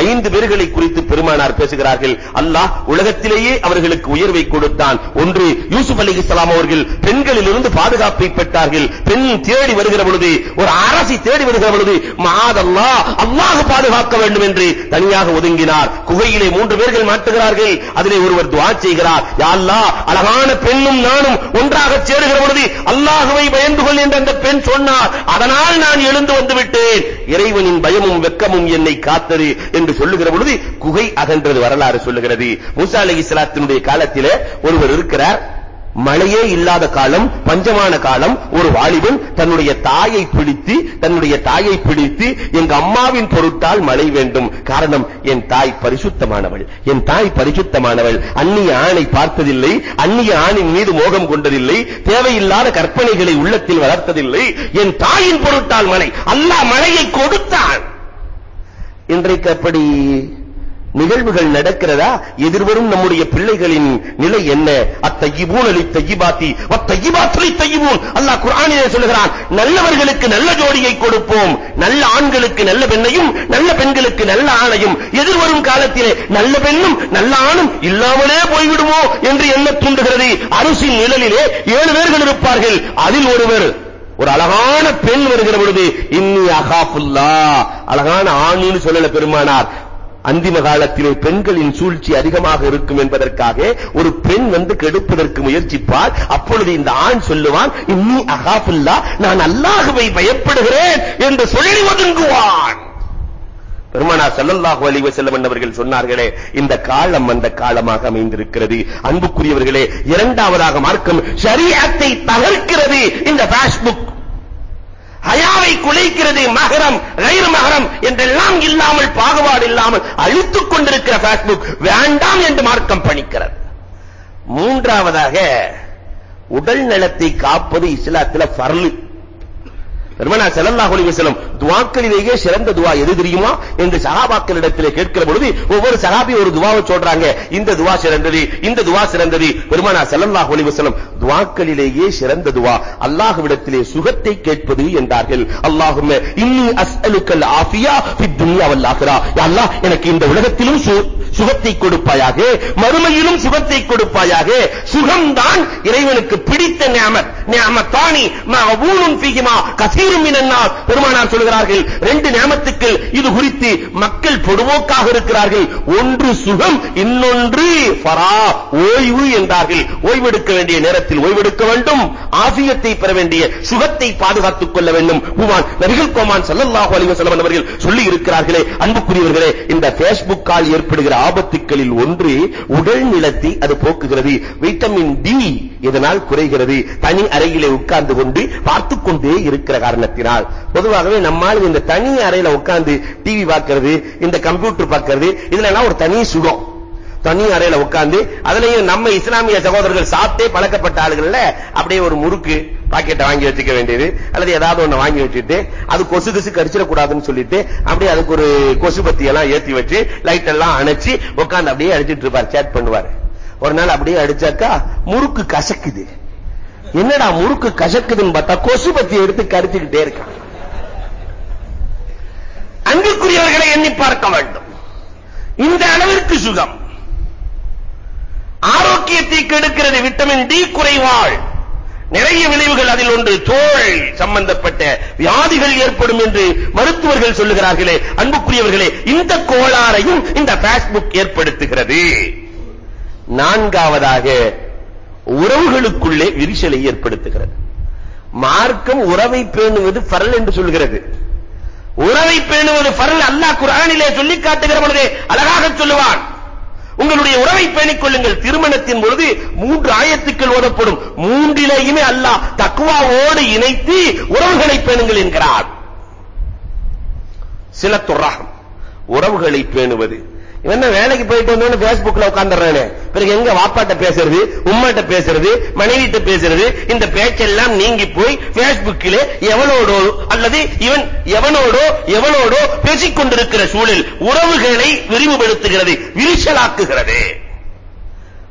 ஐந்து பேர்களை குறித்து பெருமானார் பேசுகிறார்கள். அல்லாஹ் உலகத்திலேயே அவர்களுக்கு உயர்வை கொடுத்தான். ஒன்று யூசுப் அலைஹிஸ்ஸலாம் அவர்கள் பெண்களிலிருந்து பாதுகாப்பை பெற்றார்கள். பெண் தேடி வருகிற பொழுது ஒரு அரசி தேடி வருகிற பொழுது மாதல்லாஹ் அல்லாஹ் பாதுகாக்க வேண்டும் என்று தனியாக ஒதுங்கினார். குகையிலே மூன்று பேர்கள் மாட்டுகிறார்கள். அதிலே ஒருவர் துஆ செய்கிறார். யா அல்லாஹ் அழகான பெண்ணும் நானும் ஒன்றாக சேருகிற பொழுது அல்லாஹ்வை பயந்து கொள் என்று அந்த பெண் சொன்னார். அதனால் நான் எழுந்து வந்து விட்டேன் இறைவனின் பயமும் வெக்கமும் என்னை காத்தது என்று சொல்லுகிற பொழுது குகை அகன்றது வரலாறு சொல்லுகிறது. மூசா அலைஹிஸ்ஸலாத்தினுடைய காலத்திலே ஒருவர் இருக்கிறார். மழையே இல்லாத காலம் பஞ்சமான காலம் ஒரு வாலிபன் தன்னுடைய தாயை பிடித்து தன்னுடைய தாயை பிடித்து எங்க அம்மாவின் பொருட்டால் மழை வேண்டும். காரணம் என் தாய் பரிசுத்தமானவள். என் தாய் பரிசுத்தமானவள். அந்நிய ஆணை பார்த்ததில்லை. அந்நிய ஆணின் மீது மோகம் கொண்டதில்லை. தேவையில்லாத கற்பனைகளை உள்ளத்தில் வளர்த்ததில்லை. என் தாயின் பொருட்டால் மழை. அல்லாஹ் மழையை கொடுத்தான் இன்றைக்கு அப்படி நிகழ்வுகள் நடக்கிறதா? எதிர்வரும் நம்முடைய பிள்ளைகளின் நிலை என்ன? அத்தையிபூன் அலி தையிபாத்தி வத்தையிபாத்தலி தையிபூன் அல்லாஹ் குர்ஆனிலே சொல்கிறான் நல்லவர்களுக்கு நல்ல ஜோடியை கொடுப்போம். நல்ல ஆண்களுக்கு நல்ல பெண்ணையும் நல்ல பெண்களுக்கு நல்ல ஆணையும். எதிர்வரும் காலத்திலே நல்ல பெண்ணும் நல்ல ஆணும் இல்லாமலே போய்விடுமோ? என்று என்ன தூண்டுகிறது. அரசின் நிழலிலே ஏழு பேர்கள் இருப்பார்கள். அதில் ஒருவர் ஒரு அழகான பெண் வருகிற பொழுது இன்னி அகாஃபுல்லா. அழகான ஆணுன்னு சொல்லல பெருமானார். அந்திம காலத்திலே பெண்களின் சூழ்ச்சி அதிகமாக இருக்கும் என்பதற்காக ஒரு பெண் வந்து கெடுப்பதற்கு முயற்சிப்பார் அப்பொழுது இந்த ஆண் சொல்லுவான் இன்னி அகாஃபுல்லா நான் அல்லாஹுவை பயப்படுகிறேன் என்று சொல்லி ஒதுங்குவான். பெருமானா சல்லல்லாஹு அலைஹி வஸல்லம் அவர்கள் சொன்னார்களே இந்த காலம் அந்த காலமாக அமைந்திருக்கிறது. அன்புக்குரியவர்களே இரண்டாவதாக மார்க்கம் ஷரீஅத்தை தகர்க்கிறது. இந்த ஃபேஸ்புக் ஹயாவை குலைக்கிறது மகரம் கைர் மகரம் என்றெல்லாம் இல்லாமல் பாகுபாடு இல்லாமல் அழித்துக் கொண்டிருக்கிற Facebook வேண்டாம் என்று மார்க்கம் பணிக்கிறது. மூன்றாவதாக உடல் நலத்தை காப்பது இஸ்லாத்தில் ஃபர்லு. பெருமானா ஸல்லல்லாஹு அலைஹி வஸல்லம் துஆக்களிலேயே சிறந்த துஆ எது தெரியுமா? என்று சஹாபாக்களிடத்திலே கேட்கிற பொழுது ஒவ்வொரு சஹாபி ஒரு துஆவை சொல்றாங்க. இந்த துஆ சிறந்தது இந்த துஆ சிறந்தது. பெருமானா ஸல்லல்லாஹு அலைஹி வஸல்லம் துஆக்களிலேயே சிறந்த துஆ அல்லாஹ்விடத்திலே சுகத்தை கேட்பது என்றார்கள். அல்லாஹும்ம இன்னி அஸ்அலுக்கல் ஆஃபியா ஃபித் துன்யா வல் ஆகிரா. யா அல்லாஹ் எனக்கு இந்த உலகத்திலும் சுகத்தை கொடுப்பாயாக மறுமையிலும் சுகத்தை கொடுப்பாயாக. சுகம்தான் இறைவனுக்கு பிடித்த நியமத் நியமத்தானி. மஅபூனுன் ஃபீஹிமா கஸீரும் கசீரும் நாஸ் பெருமானார் சொல்கிறார்கள் ரெண்டு நியாமத்துக்கள் இது குறித்து மக்கள் பொடுவோக்காக இருக்கிறார்கள். ஒன்று சுகம் இன்னொன்று ஃபரா ஓய்வு என்றார்கள். ஓய்வெடுக்க வேண்டிய நேரத்தில் ஓய்வெடுக்க வேண்டும். ஆசியத்தை பெற வேண்டிய சுகத்தை பாதுகாத்துக் கொள்ள வேண்டும். உமான் நபிகள் கோமான் சல்லல்லாஹு அலைஹி வஸல்லம் அவர்கள் சொல்லி இருக்கிறார்களே அன்புக்குரியவர்களே இந்த ஃபேஸ்புக்கால் ஏற்படுகிற ஆபத்துக்களில் ஒன்று உடல் நிலத்தை அது போக்குகிறது. வைட்டமின் டி இதனால் குறைகிறது? தனி அறையிலே உட்கார்ந்து கொண்டு பார்த்துக் கொண்டே இருக்கிற காரணத்தினால் பொதுவாகவே நம்மால் இந்த தனி அறையில உட்கார்ந்து டிவி பார்க்கிறது இந்த கம்ப்யூட்டர் பார்க்கிறது இதுல எல்லாம் ஒரு தனி சுகம். தனி அறையில உட்கார்ந்து அதுலயும் நம்ம இஸ்லாமிய சகோதரர்கள் சாப்பிட்டே பழக்கப்பட்ட ஆளுகள்ல அப்படியே ஒரு முறுக்கு பாக்கெட்டை வாங்கி வச்சுக்க வேண்டியது அல்லது ஏதாவது ஒண்ணு வாங்கி வச்சுட்டு அது கொசு கொசு கடிச்சிடக்கூடாதுன்னு சொல்லிட்டு அப்படியே அதுக்கு ஒரு கொசு பத்தி எல்லாம் ஏத்தி வச்சு லைட் எல்லாம் அணைச்சு உட்கார்ந்து அப்படியே அடிச்சிட்டு இருப்பார் சேட் பண்ணுவார். ஒரு நாள் அப்படியே அடிச்சாக்கா முறுக்கு கசக்குது. என்னடா முறுக்கு கசக்குதுன்னு பார்த்தா கொசு பத்தி எடுத்து கருத்துக்கிட்டே இருக்கான். அன்புக்குரியவர்களை எண்ணி பார்க்க வேண்டும். இந்த அளவிற்கு சுகம். ஆரோக்கியத்தை கெடுக்கிறது விட்டமின் டி குறைவாள் நிறைய விளைவுகள் அதில் ஒன்று தோல் சம்பந்தப்பட்ட வியாதிகள் ஏற்படும் என்று மருத்துவர்கள் சொல்லுகிறார்களே அன்புக்குரியவர்களே இந்த கோளாறையும் இந்த பேஸ்புக் ஏற்படுத்துகிறது. நான்காவதாக உறவுகளுக்குள்ளே விரிசலை ஏற்படுத்துகிறது. மார்க்கம் உறவை பேணுவது பரல் என்று சொல்கிறது. உறவை பேணுவது பரல் அல்லாஹ் குர்ஆனிலே சொல்லி காட்டுகிற பொழுது அழகாக சொல்லுவான். உங்களுடைய உறவை பேணிக் கொள்ளுங்கள். திருமணத்தின் பொழுது மூன்று ஆயத்துக்கள் ஓதப்படும். மூன்றிலேயுமே அல்லாஹ் தக்வாவோடு இணைத்து உறவுகளை பேணுங்கள் என்கிறார். சில துர்ரகம் உறவுகளை பேணுவது இவன் வேலைக்கு போயிட்டு வந்தோன்னு பேஸ்புக்ல உட்கார்ந்துறானே பிறகு எங்க வாப்பாட்ட பேசுறது உம்மாட்ட பேசுறது மனைவிட்ட பேசுறது இந்த பேச்செல்லாம் நீங்கி போய் Facebookல எவனோடோ அல்லது இவன் எவனோடோ எவனோடோ பேசிக் கொண்டிருக்கிற சூழல் உறவுகளை விரிவுபடுத்துகிறது விரிசலாக்குகிறது.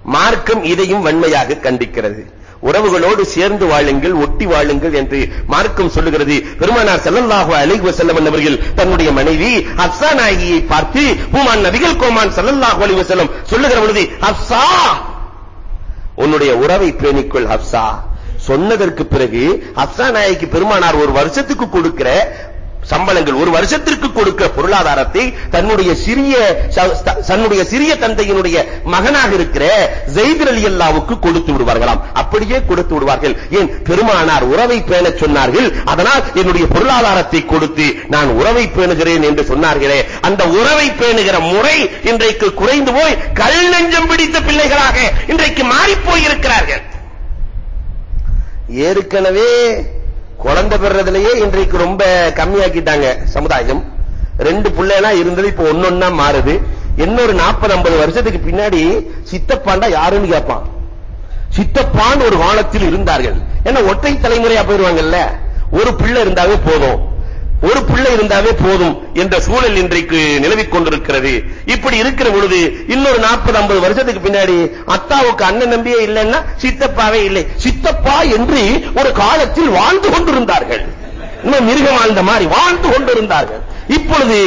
மார்க்கம் இதையும் வன்மையாக கண்டிக்கிறது. உறவுகளோடு சேர்ந்து வாழுங்கள் ஒட்டி வாழுங்கள் என்று மார்க்கம் சொல்லுகிறது. பெருமானார் ஸல்லல்லாஹு அலைஹி வஸல்லம் அவர்கள் தன்னுடைய மனைவி ஹப்ஸா நாயகியை பார்த்து பூமான் நபிகள் கோமான் ஸல்லல்லாஹு அலைஹி வஸல்லம் சொல்லுகிற பொழுது ஹப்ஸா உன்னுடைய உறவை பேணிக்கொள் ஹப்ஸா சொன்னதற்கு பிறகு ஹப்ஸா நாயகி பெருமானார் ஒரு வருஷத்துக்கு கொடுக்கிற சம்பளங்கள் ஒரு வருஷத்திற்கு கொடுக்க பொருளாதாரத்தை தன்னுடைய சிறிய தன்னுடைய சிறிய தந்தையினுடைய மகனாக இருக்கிற ஜெயித் ரலியல்லாவுக்கு கொடுத்து விடுவார்களாம். அப்படியே கொடுத்து விடுவார்கள். ஏன்? பெருமானார் உறவை பேணச் சொன்னார்கள். அதனால் என்னுடைய பொருளாதாரத்தை கொடுத்து நான் உறவை பேணுகிறேன் என்று சொன்னார்களே. அந்த உறவை பேணுகிற முறை இன்றைக்கு குறைந்து போய் கல் நெஞ்சம் பிடித்த பிள்ளைகளாக இன்றைக்கு மாறிப் போயிருக்கிறார்கள். ஏற்கனவே குழந்தை பெறதுலயே இன்றைக்கு ரொம்ப கம்மியாக்கிட்டாங்க சமுதாயம். ரெண்டு பிள்ளைனா இருந்தது இப்போ ஒன்னொன்னா மாறுது. இன்னொரு 40 50 வருஷத்துக்கு பின்னாடி சித்தப்பாண்டா யாருன்னு கேட்பான். சித்தப்பான் ஒரு காலத்தில் இருந்தார்கள். ஏன்னா ஒற்றை தலைமுறையா போயிருவாங்கல்ல. ஒரு பிள்ளை இருந்தாவே போதும். ஒரு பிள்ளை இருந்தாவே போதும் என்ற சூழல் இன்றைக்கு நிலவிக் கொண்டிருக்கிறது. இப்படி இருக்கிற பொழுது இன்னொரு 40 50 வருஷத்துக்கு பின்னாடி அத்தாவுக்கு அண்ணன் நம்பியே இல்லைன்னா சித்தப்பாவே இல்லை. சித்தப்பா என்று ஒரு காலத்தில் வாழ்ந்து கொண்டிருந்தார்கள். இன்னும் மிருகம் வாழ்ந்த மாதிரி வாழ்ந்து கொண்டிருந்தார்கள். இப்பொழுது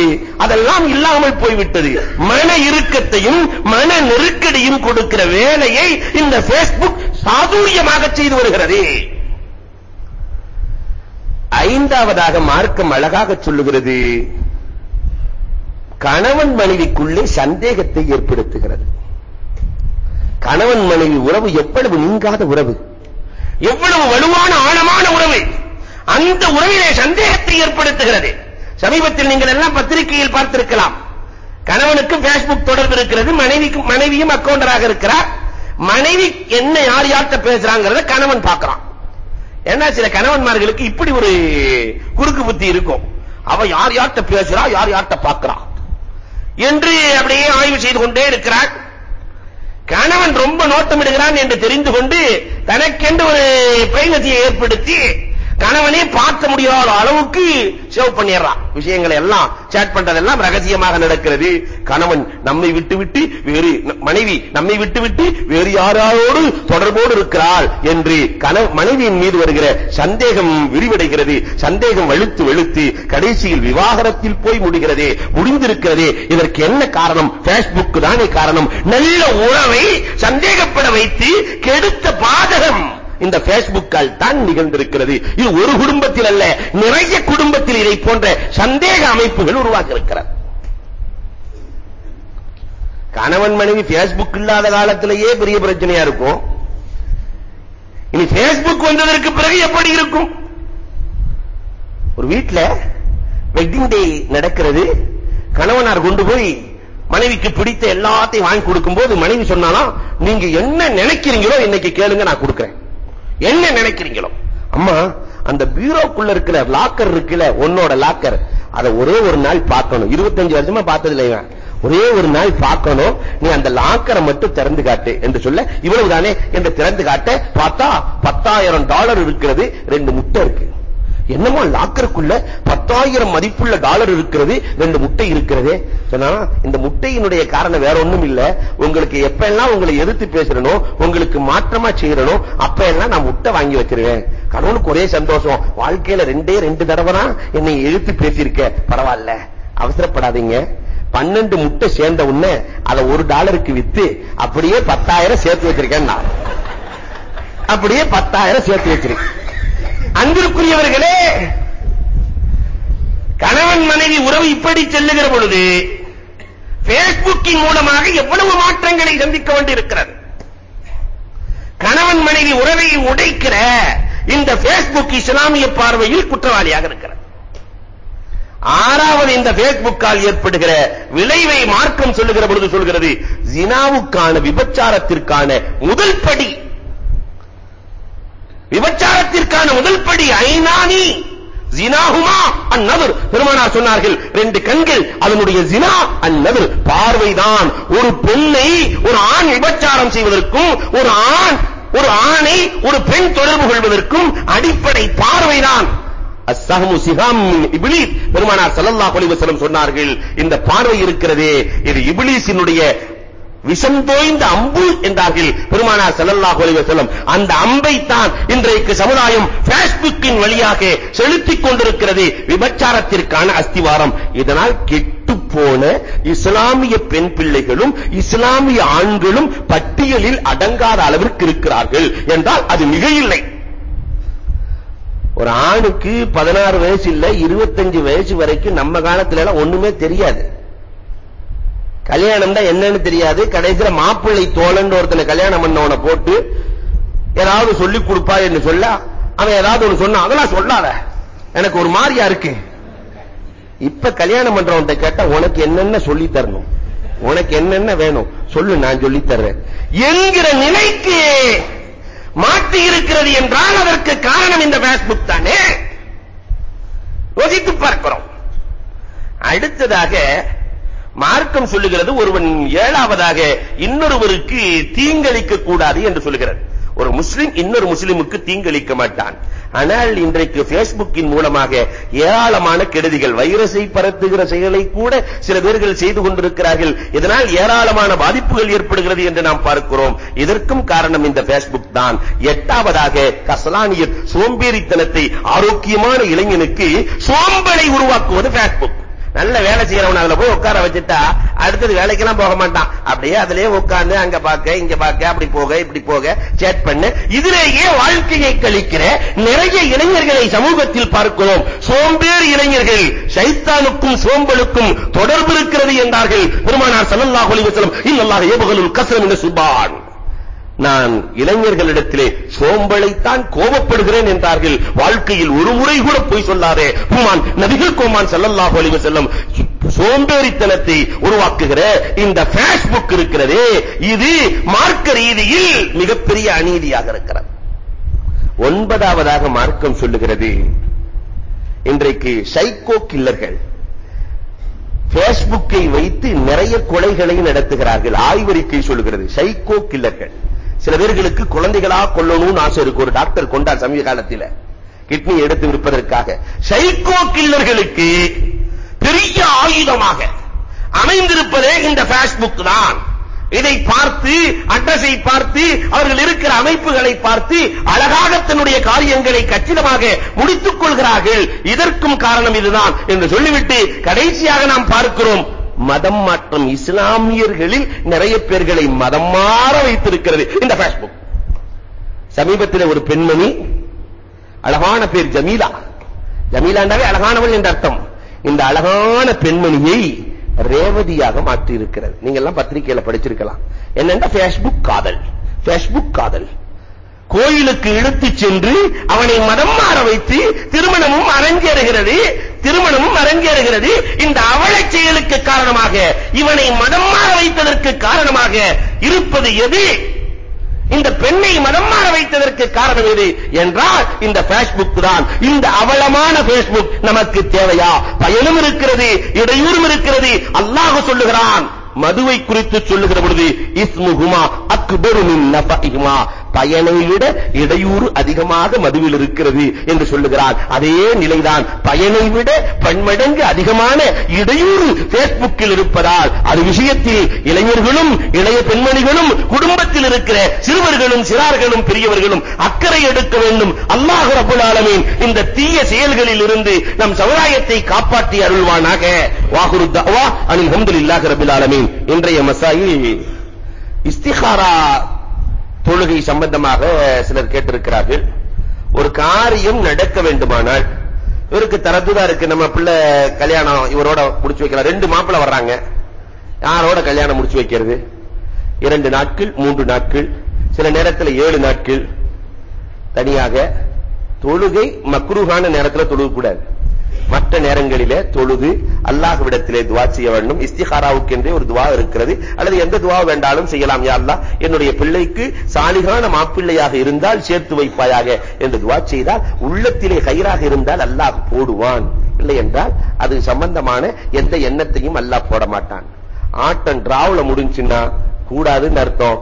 அதெல்லாம் இல்லாமல் போய்விட்டது. மன இறுக்கத்தையும் மன நெருக்கடியும் கொடுக்கிற வேலையை இந்த Facebook சாதுரியமாக செய்து வருகிறது. ஐந்தாவதாக மார்க்கம் அழகாக சொல்லுகிறது. கணவன் மனைவிக்குள்ளே சந்தேகத்தை ஏற்படுத்துகிறது. கணவன் மனைவி உறவு எவ்வளவு நீங்காத உறவு. எவ்வளவு வலுவான ஆழமான உறவு. அந்த உறவிலே சந்தேகத்தை ஏற்படுத்துகிறது. சமீபத்தில் நீங்கள் எல்லாம் பத்திரிகையில் பார்த்திருக்கலாம். கணவனுக்கு பேஸ்புக் தொடர்பு இருக்கிறது மனைவிக்கு மனைவியும் அக்கவுண்டராக இருக்கிறார். மனைவி என்ன யார் யார்கிட்ட பேசுறாங்கிறத கணவன் பார்க்கிறான். ஏன்னா சில கணவன்மார்களுக்கு இப்படி ஒரு குறுக்கு புத்தி இருக்கும். அவ யார் யார்கிட்ட பேசுறா யார் யார்கிட்ட பார்க்கறா? என்று அப்படியே ஆய்வு செய்து கொண்டே இருக்கிறார். கணவன் ரொம்ப நோட்டமிடுகிறான் என்று தெரிந்து கொண்டு தனக்கென்று ஒரு பிரைவசியை ஏற்படுத்தி கணவனே பார்க்க முடியாத அளவுக்கு சேவ் பண்ணிடுறான். விஷயங்களை எல்லாம் சேட் பண்றதெல்லாம் ரகசியமாக நடக்கிறது. கணவன் நம்மை விட்டு விட்டு வேறு மனைவி நம்மை விட்டு விட்டு வேறு யாரோடு தொடர்போடு இருக்கிறாள் என்று கணவன் மனைவியின் மீது வருகிற சந்தேகம் விரிவடைகிறது. சந்தேகம் வலுத்து வெளுத்து கடைசியில் விவாகரத்தில் போய் முடிகிறது முடிந்திருக்கிறதே. இதற்கு என்ன காரணம்? பேஸ்புக் தானே காரணம். நல்ல உறவை சந்தேகப்பட வைத்து கெடுத்த பாதகம். இந்த பேஸ்புக்கால் தான் நிகழ்ந்திருக்கிறது. இது ஒரு குடும்பத்தில் அல்ல நிறைய குடும்பத்தில் இதை போன்ற சந்தேக அமைப்புகள் உருவாகி இருக்கிறது கணவன் மனைவி பேஸ்புக் இல்லாத காலத்திலேயே பெரிய பிரச்சனையா இருக்கும். இனி பேஸ்புக் வந்ததற்கு பிறகு எப்படி இருக்கும்? ஒரு வீட்ல வெட்டிங் டே நடக்கிறது. கணவனார் கொண்டு போய் மனைவிக்கு பிடித்த எல்லாத்தையும் வாங்கி கொடுக்கும்போது மனைவி சொன்னாலாம் நீங்க என்ன நினைக்கிறீங்களோ இன்னைக்கு கேளுங்க நான் கொடுக்கிறேன். என்ன நினைக்கிறீங்களோ? அம்மா அந்த பீரோக்குள்ள இருக்கிற லாக்கர் இருக்குல்ல உன்னோட லாக்கர் அத ஒரே ஒரு நாள் பார்க்கணும். 25 வருஷமா பார்த்தது இல்ல இவன். ஒரே ஒரு நாள் பார்க்கணும். நீ அந்த லாக்கரை மட்டும் திறந்து காட்டு என்று சொல்ல இவ்வளவுதானே என்று திறந்து காட்ட பார்த்தா பத்தாயிரம் டாலர் இருக்கிறது ரெண்டு முட்டை இருக்கு. என்னமோ லாக்கருக்குள்ள பத்தாயிரம் மதிப்புள்ள டாலர் இருக்கிறது ரெண்டு முட்டை இருக்கிறதே. சொன்னா இந்த முட்டையினுடைய காரணம் வேற ஒண்ணும் இல்ல. உங்களுக்கு எப்ப எல்லாம் உங்களை எதிர்த்து பேசுறனோ உங்களுக்கு மாற்றமா செய்யறனோ அப்ப எல்லாம் நான் முட்டை வாங்கி வச்சிருவேன். கடவுளுக்கு ஒரே சந்தோஷம். வாழ்க்கையில ரெண்டே ரெண்டு தடவை தான் என்னை எழுத்து பேசியிருக்க. பரவாயில்ல. அவசரப்படாதீங்க. பன்னெண்டு முட்டை சேர்ந்த உடனே அதை ஒரு டாலருக்கு வித்து அப்படியே பத்தாயிரம் சேர்த்து வச்சிருக்கேன் நான் அப்படியே பத்தாயிரம் சேர்த்து வச்சிருக்கேன் அன்பிற்குரியவர்களே கணவன் மனைவி உறவு இப்படி செல்லுகிற பொழுது பேஸ்புக்கின் மூலமாக எவ்வளவு மாற்றங்களை சந்திக்க வேண்டியிருக்கிறது? கணவன் மனைவி உறவை உடைக்கிற இந்த பேஸ்புக் இஸ்லாமிய பார்வையில் குற்றவாளியாக இருக்கிறது. ஆறாவது இந்த பேஸ்புக்கால் ஏற்படுகிற விளைவை மார்க்கம் சொல்லுகிற பொழுது சொல்கிறது ஜினாவுக்கான விபச்சாரத்திற்கான முதல் படி விபச்சாரத்திற்கான முதல் படி ஐநானி. ஜினாஹுமா அந்நவர் பெருமானார் சொன்னார்கள் ரெண்டு கண்கள் அதனுடைய ஜினா அந்நவர் பார்வைதான். ஒரு பெண்ணை ஒரு ஆண் விபச்சாரம் செய்வதற்கும் ஒரு ஆண் ஒரு ஆணை ஒரு பெண் தொடர்பு கொள்வதற்கும் அடிப்படை பார்வைதான். அஸ்ஸஹமு சிஹாம் இப்லீஸ். பெருமானார் ஸல்லல்லாஹு அலைஹி வஸல்லம் சொன்னார்கள் இந்த பார்வை இருக்கிறதே இது இப்லீஸினுடைய விஷம் தோய்ந்த அம்பு என்றார்கள் பெருமானார் ஸல்லல்லாஹு அலைஹி வஸல்லம். அந்த அம்பை தான் இன்றைக்கு சமுதாயம் ஃபேஸ்புக்கின் வழியாக செலுத்திக் கொண்டிருக்கிறது. விபச்சாரத்திற்கான அஸ்திவாரம். இதனால் கெட்டு போன இஸ்லாமிய பெண் பிள்ளைகளும் இஸ்லாமிய ஆண்களும் பட்டியலில் அடங்காத அளவிற்கு இருக்கிறார்கள் என்றால் அது மிக இல்லை ஒரு ஆணுக்கு பதினாறு வயசு இல்ல இருபத்தஞ்சு வயசு வரைக்கும் நம்ம காலத்துல எல்லாம் ஒண்ணுமே தெரியாது. கல்யாணம் தான் என்னன்னு தெரியாது. கடைசியில மாப்பிள்ளை தோழன் ஒருத்தனை கல்யாணம் பண்ணவனை போட்டு ஏதாவது சொல்லி கொடுப்பா என்று சொல்ல அவன் ஏதாவது ஒன்று சொன்னா அதெல்லாம் சொல்லாத. எனக்கு ஒரு மாதிரியா இருக்கு. இப்ப கல்யாணம் பண்றவன்ட்ட கேட்டா உனக்கு என்னென்ன சொல்லி தரணும்? உனக்கு என்னென்ன வேணும்? சொல்லு நான் சொல்லி தர்றேன். என்கிற நிலைக்கு மாட்டி இருக்கிறது என்றால் அதற்கு காரணம் இந்த பேஸ்புக் தானே? யோசித்து பார்க்கிறோம். அடுத்ததாக மார்க்கம் சொல்லுகிறது ஒருவன் ஏழாவதாக இன்னொருவருக்கு தீங்களிக்க கூடாது என்று சொல்லுகிறது. ஒரு முஸ்லிம் இன்னொரு முஸ்லிமுக்கு தீங்களிக்க மாட்டான். ஆனால் இன்றைக்கு பேஸ்புக்கின் மூலமாக ஏராளமான கெடுதிகள் வைரஸை பரத்துகிற செயலை கூட சில பேர்கள் செய்து கொண்டிருக்கிறார்கள். இதனால் ஏராளமான பாதிப்புகள் ஏற்படுகிறது என்று நாம் பார்க்கிறோம். இதற்கும் காரணம் இந்த பேஸ்புக் தான். எட்டாவதாக கசலானியர் சோம்பேறித்தனத்தை ஆரோக்கியமான இளைஞனுக்கு சோம்பலை உருவாக்குவது பேஸ்புக் நல்ல வேலை செய்யறவன் அதுல போய் உட்கார வச்சுட்டா அடுத்தது வேலைக்கெல்லாம் போக மாட்டான். அப்படியே அதுலயே உட்கார்ந்து அங்க பார்க்க இங்க பார்க்க அப்படி போக இப்படி போக சேட் பண்ணு. இதிலேயே வாழ்க்கையை கழிக்கிற நிறைய இளைஞர்களை சமூகத்தில் பார்க்கிறோம். சோம்பேறு இளைஞர்கள் சைத்தானுக்கும் சோம்பலுக்கும் தொடர்பு இருக்கிறது என்றார்கள் பெருமானார் ஸல்லல்லாஹு அலைஹி வஸல்லம். இன்னல்லாஹ் யபகலுல் கஸ்ரம் மின சுபான். நான் இளைஞர்களிடத்திலே சோம்பலைத்தான் கோபப்படுகிறேன் என்றார்கள். வாழ்க்கையில் ஒரு முறை கூட போய் சொல்லாதே. ஹுமான் நபிகள் கோமான் சல்லல்லாஹு அலைஹி வஸல்லம் சோம்பேறித்தனத்தை உருவாக்குகிற இந்த ஃபேஸ்புக் இருக்கிறதே இது மார்க்க ரீதியில் மிகப்பெரிய அநீதியாக இருக்கிறது. ஒன்பதாவதாக மார்க்கம் சொல்லுகிறது. இன்றைக்கு சைக்கோ கில்லர்கள் பேஸ்புக்கை வைத்து நிறைய கொலைகளை நடத்துகிறார்கள். ஆய்வறிக்கை சொல்லுகிறது. சைக்கோ கில்லர்கள் சில பேர்களுக்கு குழந்தைகளா கொல்லணும்னு ஆசை இருக்கு. ஒரு டாக்டர் கொண்டார் சமீப காலத்தில். கிட்னி எடுத்து விற்பதற்காக. சைக்கோ கில்லர்களுக்கு பெரிய ஆயுதமாக அமைந்திருப்பதே இந்த பேஸ்புக் தான். இதை பார்த்து அட்ரஸை பார்த்து அவர்கள் இருக்கிற அமைப்புகளை பார்த்து அழகாக தன்னுடைய காரியங்களை கச்சிதமாக முடித்துக் கொள்கிறார்கள். இதற்கும் காரணம் இதுதான் என்று சொல்லிவிட்டு கடைசியாக நாம் பார்க்கிறோம் மதம் மாற்றம் இஸ்லாமியர்களில் நிறைய பேர்களை மதம் மாற வைத்திருக்கிறது. இந்த Facebook. சமீபத்தில் ஒரு பெண்மணி அழகான பேர் ஜமீலா. ஜமீலாண்டாவே அழகானவள் என்ற அர்த்தம். இந்த அழகான பெண்மணியை ரேவதியாக மாற்றி இருக்கிறது நீங்க எல்லாம் பத்திரிகையில படிச்சிருக்கலாம். என்னன்னா Facebook காதல். Facebook காதல். கோயிலுக்கு இழுத்துச் சென்று அவனை மதம் மாற வைத்து திருமணமும் அரங்கேறுகிறது திருமணமும் அரங்கேறுகிறது. இந்த அவலச் செயலுக்கு காரணமாக இவனை மதம் மாற வைத்ததற்கு காரணமாக இருப்பது எது? இந்த பெண்ணை மதம் மாற வைத்ததற்கு காரணம் எது என்றால் இந்த Facebook தான். இந்த அவலமான Facebook நமக்கு தேவையா? பயனும் இருக்கிறது இடையூறும் இருக்கிறது. அல்லாஹ் சொல்லுகிறான். மதுவை குறித்து சொல்லுகிற பொழுது இஸ்முஹுமா அக்பரு மின் நஃபஹுமா பயனை விட இடையூறு அதிகமாக மதுவில் இருக்கிறது என்று சொல்லுகிறார். அதே நிலைதான் பயனை விட பன்மடங்கு அதிகமான இடையூறு பேஸ்புக்கில் இருப்பதால் அது விஷயத்தில் இளைஞர்களும் இளைய பெண்மணிகளும் குடும்பத்தில் இருக்கிற சிறுவர்களும் சிறார்களும் பெரியவர்களும் அக்கறை எடுக்க வேண்டும். அல்லாஹ் ரப்பல் ஆலமீன் இந்த தீய செயல்களில் இருந்து நம் சமுதாயத்தை காப்பாற்றி அருள்வானாக. வாகுரு தவா அனில் ஹம்துலில்லாஹி ரப்பில் ஆலமீன். இன்றைய மசாயில் இஸ்திகாரா தொழுகை சம்பந்தமாக சிலர் கேட்டிருக்கிறார்கள். ஒரு காரியம் நடக்க வேண்டுமானால் இவருக்கு தரத்துதா இருக்கு. நம்ம பிள்ளை கல்யாணம் இவரோட முடிச்சு வைக்கலாம். ரெண்டு மாப்பிள்ளை வர்றாங்க. யாரோட கல்யாணம் முடிச்சு வைக்கிறது? இரண்டு நாட்கள் மூன்று நாட்கள் சில நேரத்தில் ஏழு நாட்கள். தனியாக தொழுகை மக்ருகான நேரத்துல தொழுக கூடாது மற்ற நேரங்களிலே தொழுது அல்லாஹ்விடத்திலே துவா செய்ய வேண்டும். இஸ்திகாராவுக்கு என்றே ஒரு துவா இருக்கிறது. அல்லது எந்த துவா வேண்டாலும் செய்யலாம் யா அல்லாஹ். என்னுடைய பிள்ளைக்கு சாலிகான மாப்பிள்ளையாக இருந்தால் சேர்த்து வைப்பாயாக என்று துவா செய்தால் உள்ளத்திலே கயிறாக இருந்தால் அல்லாஹ் போடுவான். இல்லை என்றால் அது சம்பந்தமான எந்த எண்ணத்தையும் அல்லாஹ் போட மாட்டான். ஆட்டம் டிராவுல முடிஞ்சுன்னா கூடாதுன்னு அர்த்தம்.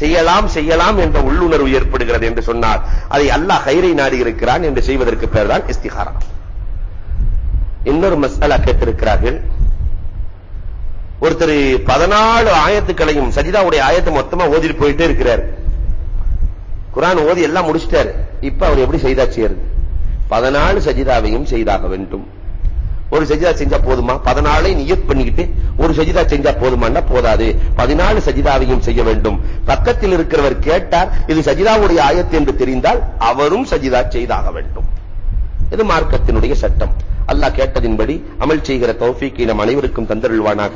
செய்யலாம் செய்யலாம் என்ற உள்ளுணர்வு ஏற்படுகிறது என்று சொன்னார் அதை அல்லாஹ் கயிறை நாடி இருக்கிறான் என்று செய்வதற்கு பெயர்தான் தான் இஸ்திகாரா. இன்னொரு மசாலா கேட்டிருக்கிறார்கள். ஒருத்தர் பதினாலு ஆயத்துக்களையும் சஜிதாவுடைய ஆயத்தை மொத்தமா ஓதிட்டு போயிட்டே இருக்கிறார். குரான் ஓதி எல்லாம் முடிச்சிட்டாரு. இப்ப அவர் எப்படி செய்தா செய்யறது? பதினாலு சஜிதாவையும் செய்தாக வேண்டும். ஒரு சஜிதா செஞ்சா போதுமா? பதினாலை நியத் பண்ணிக்கிட்டு ஒரு சஜிதா செஞ்சா போதுமான்னா போதாது. பதினாலு சஜிதாவையும் செய்ய வேண்டும். பக்கத்தில் இருக்கிறவர் கேட்டார் இது சஜிதாவுடைய ஆயத்து என்று தெரிந்தால் அவரும் சஜிதா செய்தாக வேண்டும். இது மார்க்கத்தினுடைய சட்டம் அல்லாஹ் கேட்டதின்படி அமல் செய்கிற தௌஃபீக்கை நம் அனைவருக்கும் தந்தருள்வானாக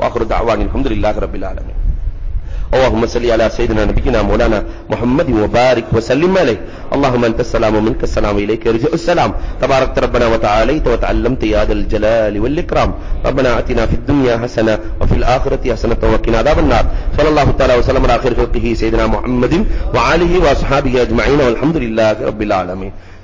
வாஹுரு தாவானின் அல்ஹம்துலில்லாஹி ரப்பில் ஆலமீன் اللهم صل على سيدنا نبينا مولانا محمد وبارك وسلم عليه اللهم انت السلام ومنك السلام اليك يرجع السلام تبارك ربنا وتعاليت وتعلمت يا ذا الجلال والاكرام ربنا اتنا في الدنيا حسنه وفي الاخره حسنه وقنا عذاب النار صلى الله تعالى وسلم على خير خلقه سيدنا محمد وآله واصحابه اجمعين والحمد لله رب العالمين